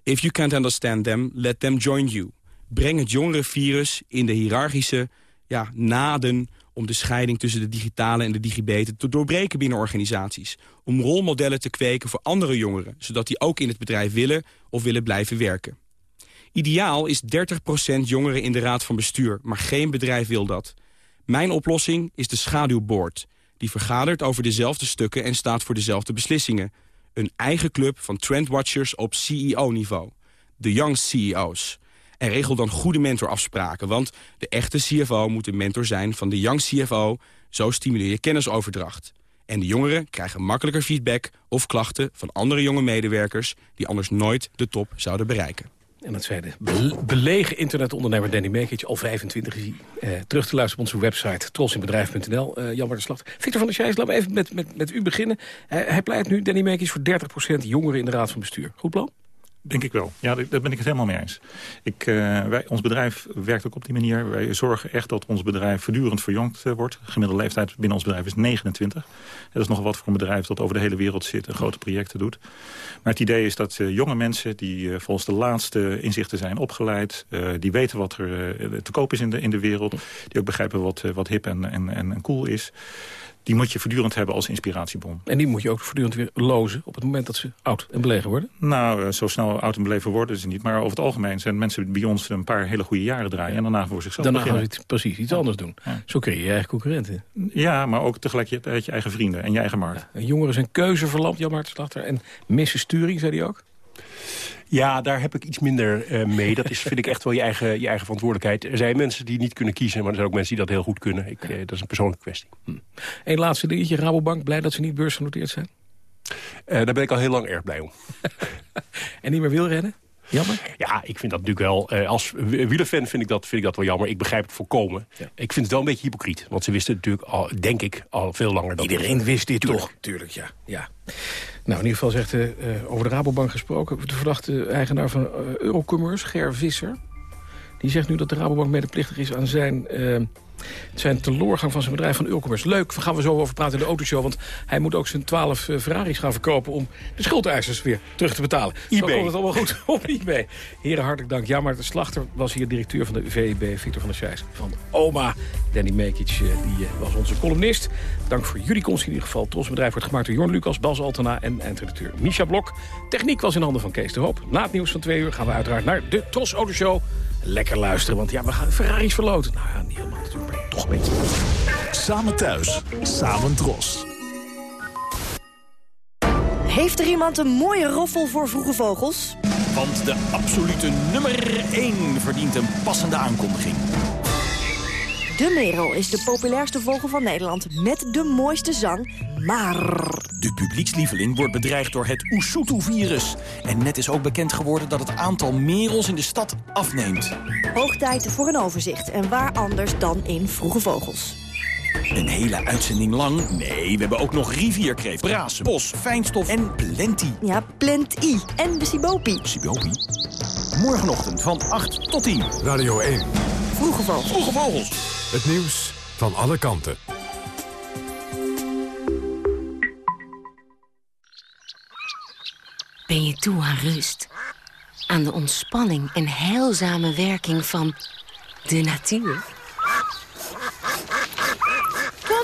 S26: If you can't understand them, let them join you. Breng het jongerenvirus in de hiërarchische ja, naden om de scheiding tussen de digitale en de digibeten te doorbreken binnen organisaties. Om rolmodellen te kweken voor andere jongeren, zodat die ook in het bedrijf willen of willen blijven werken. Ideaal is 30% jongeren in de raad van bestuur, maar geen bedrijf wil dat. Mijn oplossing is de schaduwboard. Die vergadert over dezelfde stukken en staat voor dezelfde beslissingen. Een eigen club van trendwatchers op CEO-niveau. De Young CEO's. En regel dan goede mentorafspraken, want de echte CFO moet de mentor zijn van de Young CFO. Zo stimuleer je kennisoverdracht. En de jongeren krijgen makkelijker feedback of klachten van andere jonge medewerkers... die anders nooit de top zouden bereiken.
S15: En dat zei de be belegen internetondernemer Danny Mekic, al 25 is. Eh, terug te luisteren op onze website trosinbedrijf.nl. Uh, Jan de Slacht. Victor van der Scheijs, laten we even met, met, met u beginnen. Hij pleit nu, Danny Mekic, voor 30% jongeren in de Raad van Bestuur. Goed plan?
S17: Denk ik wel. Ja, daar ben ik het helemaal mee eens. Ik, uh, wij, ons bedrijf werkt ook op die manier. Wij zorgen echt dat ons bedrijf voortdurend verjongd uh, wordt. De gemiddelde leeftijd binnen ons bedrijf is 29. Dat is nogal wat voor een bedrijf dat over de hele wereld zit en grote projecten doet. Maar het idee is dat uh, jonge mensen die volgens de laatste inzichten zijn opgeleid... die weten wat er te koop is in de, in de wereld... die ook begrijpen wat, wat hip en, en, en cool is die moet je voortdurend hebben als inspiratiebron.
S15: En die moet je ook voortdurend weer lozen op het moment dat ze oud en belegen worden?
S17: Nou, eh, zo snel oud en beleven worden ze niet. Maar over het algemeen zijn mensen bij ons een paar hele goede jaren draaien... en daarna voor zichzelf
S15: Daarna
S17: beginnen.
S15: gaan ze precies iets anders doen. Ja. Zo kun je je eigen concurrenten.
S17: Ja, maar ook tegelijkertijd je eigen vrienden en je eigen markt.
S15: Ja, jongeren zijn keuze verlamd, Jan Maarten Slachter. En missen sturing, zei hij ook?
S16: Ja, daar heb ik iets minder uh, mee. Dat is, vind ik echt wel je eigen, je eigen verantwoordelijkheid. Er zijn mensen die niet kunnen kiezen, maar er zijn ook mensen die dat heel goed kunnen. Ik, uh, dat is een persoonlijke kwestie.
S15: Hm. Eén laatste dingetje. Rabobank, blij dat ze niet beursgenoteerd zijn?
S16: Uh, daar ben ik al heel lang erg blij om. [LAUGHS]
S15: en niet meer wielrennen? Jammer?
S16: Ja, ik vind dat natuurlijk wel... Uh, als wielerfan vind ik, dat, vind ik dat wel jammer. Ik begrijp het volkomen. Ja. Ik vind het wel een beetje hypocriet. Want ze wisten natuurlijk, al, denk ik, al veel langer... dan
S15: Iedereen wist dit tuurlijk, toch? Tuurlijk, ja. ja. Nou, in ieder geval zegt uh, over de Rabobank gesproken... de verdachte eigenaar van uh, Eurocommerce, Ger Visser... die zegt nu dat de Rabobank medeplichtig is aan zijn... Het zijn teloorgang van zijn bedrijf van Eurocommerce. Leuk, daar gaan we zo over praten in de autoshow. Want hij moet ook zijn 12 uh, Ferraris gaan verkopen... om de schuldeisers weer terug te betalen.
S16: eBay.
S15: Zo komt het allemaal goed [LAUGHS] op eBay. Heren, hartelijk dank. Ja, maar de slachter was hier directeur van de VEB, Victor van der Scheijs. Van oma, Danny Mekic, uh, die uh, was onze columnist. Dank voor jullie komst in ieder geval. Het bedrijf wordt gemaakt door Jorn Lucas, Bas Altena en eindredacteur Misha Blok. Techniek was in handen van Kees de Hoop. Na het nieuws van twee uur gaan we uiteraard naar de Tros Autoshow. Lekker luisteren, want ja, we gaan Ferraris verloten. Nou ja, niet helemaal natuurlijk, maar toch een beetje.
S27: Samen thuis, samen Tros.
S28: Heeft er iemand een mooie roffel voor vroege vogels?
S27: Want de absolute nummer 1 verdient een passende aankondiging.
S28: De merel is de populairste vogel van Nederland met de mooiste zang, maar...
S27: De publiekslieveling wordt bedreigd door het Oesoetu-virus. En net is ook bekend geworden dat het aantal merels in de stad afneemt.
S28: Hoog tijd voor een overzicht. En waar anders dan in Vroege Vogels.
S27: Een hele uitzending lang? Nee, we hebben ook nog rivierkreeft, brazen, bos, fijnstof en plenty.
S28: Ja, plenty. En de sibopi.
S27: Sibopi? Morgenochtend van 8 tot 10.
S1: Radio 1.
S28: Vroege Vogels.
S27: Vroege Vogels.
S1: Het nieuws van alle kanten.
S29: Ben je toe aan rust? Aan de ontspanning en heilzame werking van de natuur?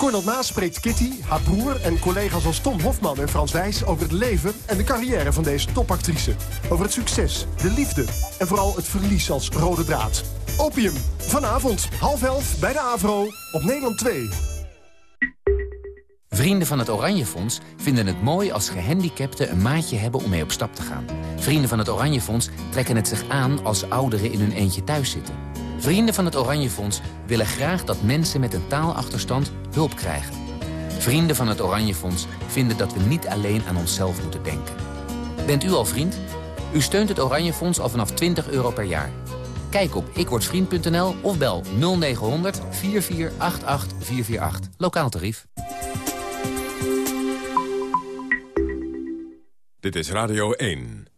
S30: Cornel Maas spreekt Kitty, haar broer en collega's als Tom Hofman en Frans Wijs... over het leven en de carrière van deze topactrice. Over het succes, de liefde en vooral het verlies als rode draad. Opium, vanavond, half elf bij de AVRO op Nederland 2.
S31: Vrienden van het Oranje Fonds vinden het mooi als gehandicapten een maatje hebben om mee op stap te gaan. Vrienden van het Oranje Fonds trekken het zich aan als ouderen in hun eentje thuis zitten. Vrienden van het Oranje Fonds willen graag dat mensen met een taalachterstand hulp krijgen. Vrienden van het Oranje Fonds vinden dat we niet alleen aan onszelf moeten denken. Bent u al vriend? U steunt het Oranje Fonds al vanaf 20 euro per jaar. Kijk op ikwordvriend.nl of bel 0900 4488 448. Lokaal tarief.
S1: Dit is Radio 1.